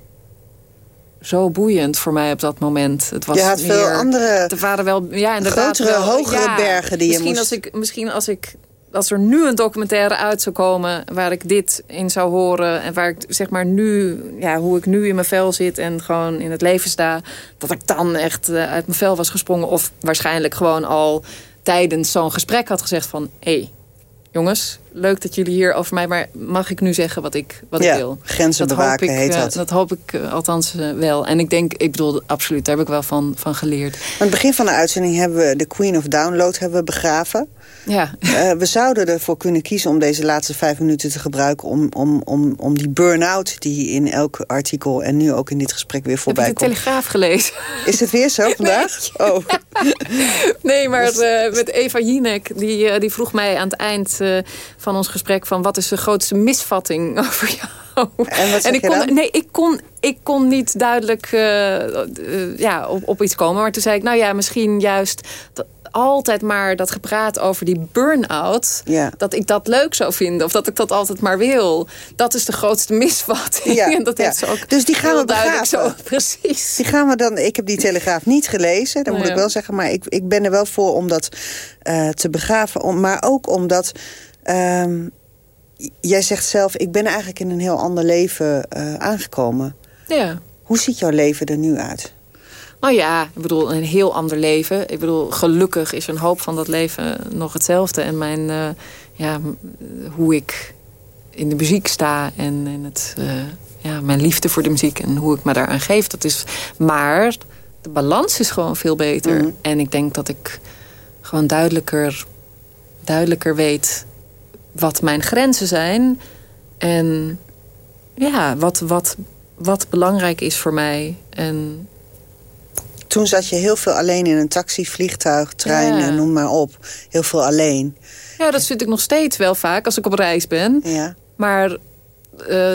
zo boeiend voor mij op dat moment. Het was Je had veel andere, Er waren wel, ja, grotere, wel- hogere ja, bergen die je misschien moest... Als ik, misschien als ik als er nu een documentaire uit zou komen waar ik dit in zou horen en waar ik zeg maar nu, ja, hoe ik nu in mijn vel zit en gewoon in het leven sta, dat ik dan echt eh, uit mijn vel was gesprongen of waarschijnlijk gewoon al tijdens zo'n gesprek had gezegd van, hé, hey, jongens, leuk dat jullie hier over mij, maar mag ik nu zeggen wat ik, wat Ja, ik wil? grenzen Dat bewaken ik, heet eh, dat. Dat hoop ik eh, althans eh, wel. En ik denk, ik bedoel, absoluut, daar heb ik wel van, van geleerd. Aan het begin van de uitzending hebben we de Queen of Download hebben we begraven. Ja. We zouden ervoor kunnen kiezen om deze laatste vijf minuten te gebruiken... om, om, om, om die burn-out die in elk artikel en nu ook in dit gesprek weer Heb je voorbij de komt. Telegraaf gelezen? Is het weer zo vandaag? Oh. Nee, maar eh, met Eva Jinek, die, die vroeg mij aan het eind van ons gesprek... van wat is de grootste misvatting over jou? En ik kon, dan? Nee, ik kon, ik kon niet duidelijk eh, eh, ja, op, op iets komen. Maar toen zei ik, nou ja, misschien juist... Dat, altijd maar dat gepraat over die burn-out... Ja. dat ik dat leuk zou vinden. Of dat ik dat altijd maar wil. Dat is de grootste misvatting. Ja, en dat ja. heeft ze ook Dus die gaan we duidelijk zo. Precies. Die gaan we dan, ik heb die Telegraaf niet gelezen, dat moet Ja. ik wel zeggen. Maar ik, ik ben er wel voor om dat eh, te begraven. Om, maar ook omdat... ehm, jij zegt zelf, ik ben eigenlijk in een heel ander leven eh, aangekomen. Ja. Hoe ziet jouw leven er nu uit? Nou ja, ik bedoel, een heel ander leven. Ik bedoel, gelukkig is een hoop van dat leven nog hetzelfde. En mijn, eh, ja, hoe ik in de muziek sta en in het, eh, ja, mijn liefde voor de muziek en hoe ik me daaraan geef. Dat is, maar de balans is gewoon veel beter. Mhm. En ik denk dat ik gewoon duidelijker, duidelijker weet wat mijn grenzen zijn. En ja, wat, wat, wat belangrijk is voor mij. En Toen zat je heel veel alleen in een taxi, vliegtuig, trein, Ja. noem maar op. Heel veel alleen. ja, dat vind ik nog steeds wel vaak als ik op reis ben. Ja. Maar eh,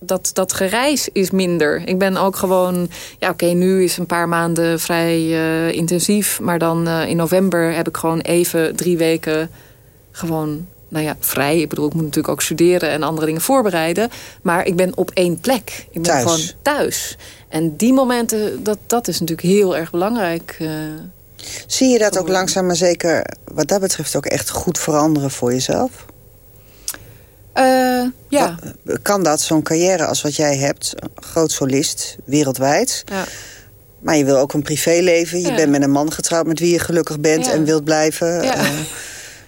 dat, dat gereis is minder. Ik ben ook gewoon... Ja, oké, nu is een paar maanden vrij eh, intensief. Maar dan eh, in november heb ik gewoon even drie weken gewoon... Nou ja, vrij. Ik bedoel, ik moet natuurlijk ook studeren en andere dingen voorbereiden. Maar ik ben op één plek. Ik ben Thuis. gewoon thuis. En die momenten, dat, dat is natuurlijk heel erg belangrijk. eh. Zie je dat ook langzaam maar zeker, wat dat betreft, ook echt goed veranderen voor jezelf? Eh, ja. Kan dat, zo'n carrière als wat jij hebt, groot solist, wereldwijd... ja. Maar je wil ook een privéleven. Je Ja. bent met een man getrouwd met wie je gelukkig bent Ja. en wilt blijven. Ja. Eh,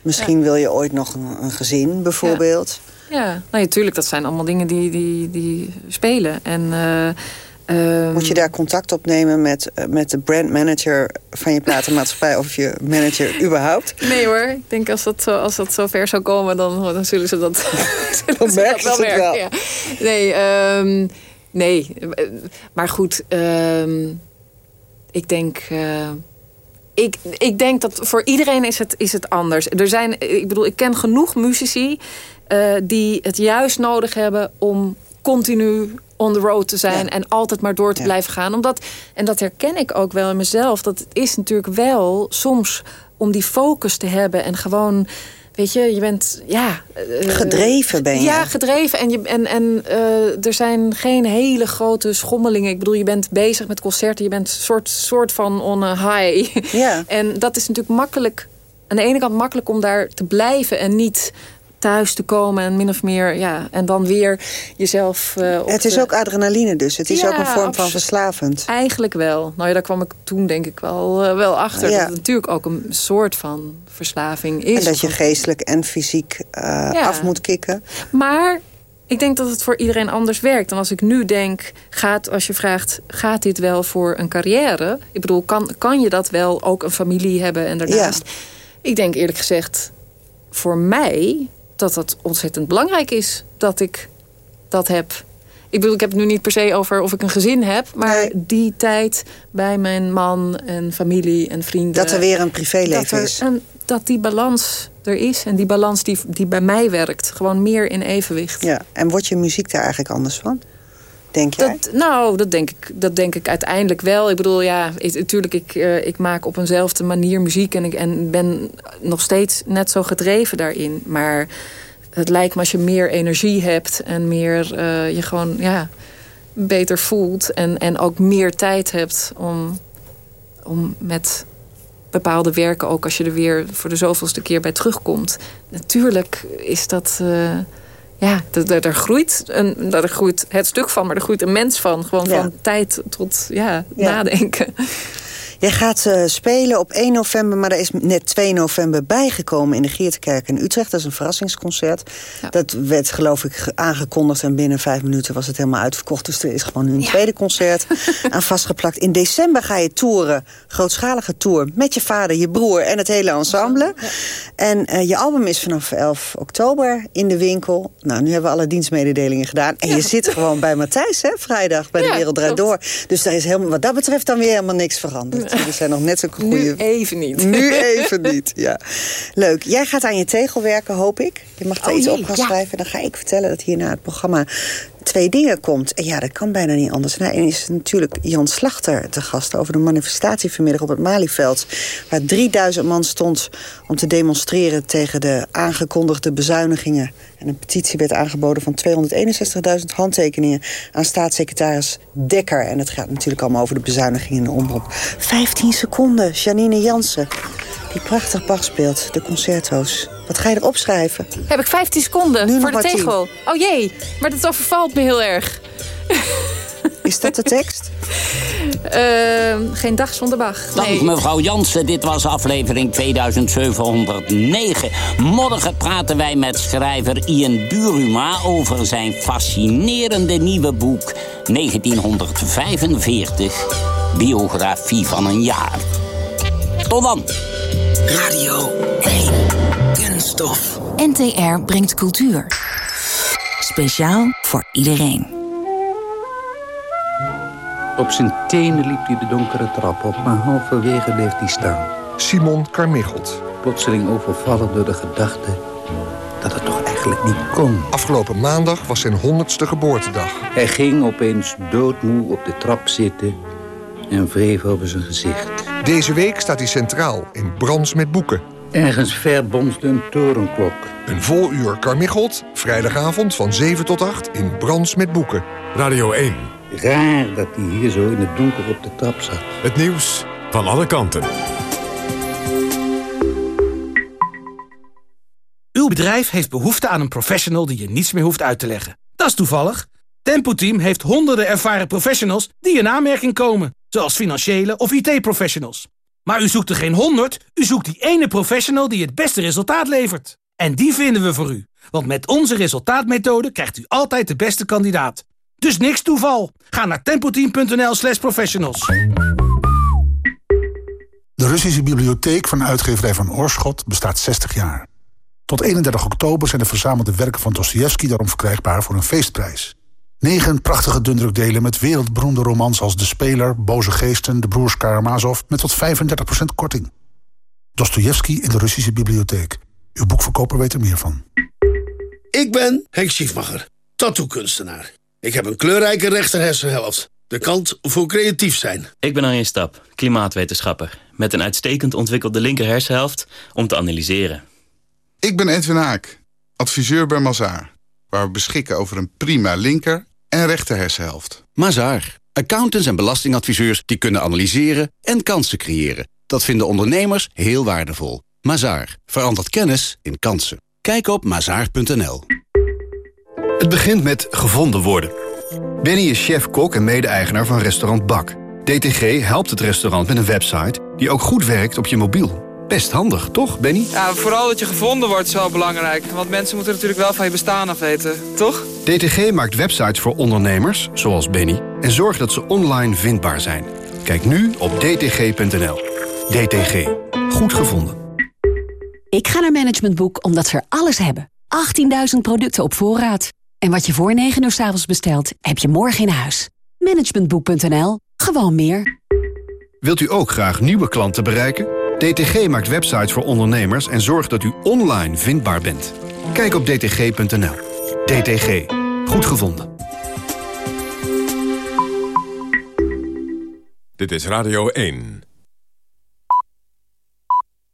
misschien wil je ooit nog een, een gezin, bijvoorbeeld. Ja, nou, natuurlijk, dat zijn allemaal dingen die, die, die spelen. En, eh, ehm, Moet je daar contact opnemen met, eh, met de brandmanager van je platenmaatschappij... of je manager überhaupt? Nee hoor, ik denk als dat, zo, als dat zo ver zou komen, dan, dan zullen ze dat, zullen Dan ze merken dat ze het wel. Ja. Nee, ehm, nee, maar goed, ehm, ik denk... eh, ik, ik denk dat voor iedereen is het, is het anders. Er zijn, ik bedoel, ik ken genoeg muzici eh, die het juist nodig hebben om continu on the road te zijn en altijd maar door te blijven gaan. Omdat, en dat herken ik ook wel in mezelf, dat het is natuurlijk wel soms om die focus te hebben en gewoon. Weet je, je bent ja, eh, Gedreven ben je. Ja, gedreven. En, je, en, en eh, er zijn geen hele grote schommelingen. Ik bedoel, je bent bezig met concerten. Je bent soort, soort van on a high. Ja. En dat is natuurlijk makkelijk. Aan de ene kant makkelijk om daar te blijven en niet thuis te komen en min of meer, ja, en dan weer jezelf. eh, op Het is de- ook adrenaline dus. Het is Ja, ook een vorm van verslavend. Eigenlijk wel. Nou ja, daar kwam ik toen denk ik wel, eh, wel achter. Ja. Dat het natuurlijk ook een soort van verslaving is. En dat je geestelijk en fysiek eh, Ja. af moet kicken. Maar ik denk dat het voor iedereen anders werkt. En als ik nu denk, gaat, als je vraagt... gaat dit wel voor een carrière? Ik bedoel, kan, kan je dat wel ook een familie hebben en daarnaast? Ik denk eerlijk gezegd, voor mij... dat dat ontzettend belangrijk is dat ik dat heb. Ik bedoel, ik heb het nu niet per se over of ik een gezin heb... maar die tijd bij mijn man en familie en vrienden... Dat er weer een privéleven er- is. En dat die balans er is. En die balans die, die bij mij werkt. Gewoon meer in evenwicht. Ja. En wordt je muziek daar eigenlijk anders van? Denk nou, dat denk, ik, dat denk ik uiteindelijk wel. Ik bedoel, ja, ik- natuurlijk, ik, eh, ik maak op eenzelfde manier muziek... En, ik, en ben nog steeds net zo gedreven daarin. Maar het lijkt me als je meer energie hebt... en meer eh, je gewoon ja, beter voelt... En, en ook meer tijd hebt om, om met bepaalde werken... ook als je er weer voor de zoveelste keer bij terugkomt. Natuurlijk is dat... eh, ja, daar groeit, een, daar groeit het stuk van, maar er groeit een mens van. Gewoon Ja. van tijd tot ja, Ja. nadenken. Jij gaat eh, spelen op 1 november, maar er is net 2 november bijgekomen in de Geertekerk in Utrecht. Dat is een verrassingsconcert. Dat werd geloof ik ge- aangekondigd en binnen vijf minuten was het helemaal uitverkocht. Dus er is gewoon nu een tweede concert aan vastgeplakt. In december ga je toeren, grootschalige tour, met je vader, je broer en het hele ensemble. En eh, je album is vanaf 11 oktober in de winkel. Nou, nu hebben we alle dienstmededelingen gedaan. En je zit gewoon bij Matthijs, hè, vrijdag, bij de Wereld Draait. Door. Dus daar is helemaal, wat dat betreft dan weer helemaal niks veranderd. Jullie zijn nog net zo goede... Nu even niet. Nu even niet, ja. Leuk. Jij gaat aan je tegel werken, hoop ik. Je mag daar Oh iets op gaan ja. schrijven. Dan ga ik vertellen dat hier na het programma twee dingen komt. En ja, dat kan bijna niet anders. Nou, en is natuurlijk Jan Slachter te gast over de manifestatie vanmiddag op het Malieveld. Waar 3000 man stond om te demonstreren tegen de aangekondigde bezuinigingen. En een petitie werd aangeboden van 261.000 handtekeningen aan staatssecretaris Dekker. En het gaat natuurlijk allemaal over de bezuinigingen in de omroep. 15 seconden, Janine Jansen. Die prachtig Bach speelt, de concerto's. Wat ga je erop schrijven? Heb ik 15 seconden Nu voor de tegel. Oh jee, maar dat overvalt me heel erg. Is dat de tekst? Ehm, geen dag zonder Bach. Dank Nee. mevrouw Jansen, dit was aflevering 2709. Morgen praten wij met schrijver Ian Buruma over zijn fascinerende nieuwe boek 1945. biografie van een jaar. Tot dan. Radio 1. Kunststof. NTR brengt cultuur. Speciaal voor iedereen. Op zijn tenen liep hij de donkere trap op, maar halverwege bleef hij staan. Simon Carmichelt. Plotseling overvallen door de gedachte dat het toch eigenlijk niet kon. Afgelopen maandag was zijn honderdste geboortedag. Hij ging opeens doodmoe op de trap zitten en wreef over zijn gezicht. Deze week staat hij centraal in Brands met Boeken. Ergens ver bonsde een torenklok. Een vol uur Carmichelt, vrijdagavond van 7 tot 8 in Brands met Boeken. Radio 1. Raar dat hij hier zo in het donker op de trap zat. Het nieuws van alle kanten. Uw bedrijf heeft behoefte aan een professional die je niets meer hoeft uit te leggen. Dat is toevallig. Tempo Team heeft honderden ervaren professionals die in aanmerking komen. Zoals financiële of IT-professionals. Maar u zoekt er geen honderd, u zoekt die ene professional die het beste resultaat levert. En die vinden we voor u. Want met onze resultaatmethode krijgt u altijd de beste kandidaat. Dus niks toeval. Ga naar tempoteam.nl slash professionals. De Russische bibliotheek van uitgeverij van Oorschot bestaat 60 jaar. Tot 31 oktober zijn de verzamelde werken van Dostoevsky daarom verkrijgbaar voor een feestprijs. Negen prachtige dundrukdelen met wereldberoemde romans als De Speler, Boze Geesten, De Broers Karamazov met tot 35% korting. Dostoevsky in de Russische bibliotheek. Uw boekverkoper weet er meer van. Ik ben Henk Schiefmacher, tattoo-kunstenaar. Ik heb een kleurrijke rechterhersenhelft. De kant voor creatief zijn. Ik ben Arjen Stap, klimaatwetenschapper. Met een uitstekend ontwikkelde linker hersenhelft om te analyseren. Ik ben Edwin Haak, adviseur bij Mazaar. Waar we beschikken over een prima linker en rechter hersenhelft. Mazaar. Accountants en belastingadviseurs die kunnen analyseren en kansen creëren. Dat vinden ondernemers heel waardevol. Mazaar. Verandert kennis in kansen. Kijk op mazaar.nl. Het begint met gevonden worden. Benny is chef-kok en mede-eigenaar van restaurant Bak. DTG helpt het restaurant met een website die ook goed werkt op je mobiel. Best handig, toch, Benny? Ja, vooral dat je gevonden wordt is wel belangrijk. Want mensen moeten natuurlijk wel van je bestaan af weten, toch? DTG maakt websites voor ondernemers, zoals Benny... en zorgt dat ze online vindbaar zijn. Kijk nu op dtg.nl. DTG. Goed gevonden. Ik ga naar Management Boek omdat ze er alles hebben. 18.000 producten op voorraad. En wat je voor 9 uur s avonds bestelt, heb je morgen in huis. Managementboek.nl. Gewoon meer. Wilt u ook graag nieuwe klanten bereiken? DTG maakt websites voor ondernemers en zorgt dat u online vindbaar bent. Kijk op dtg.nl. DTG. Goed gevonden. Dit is Radio 1.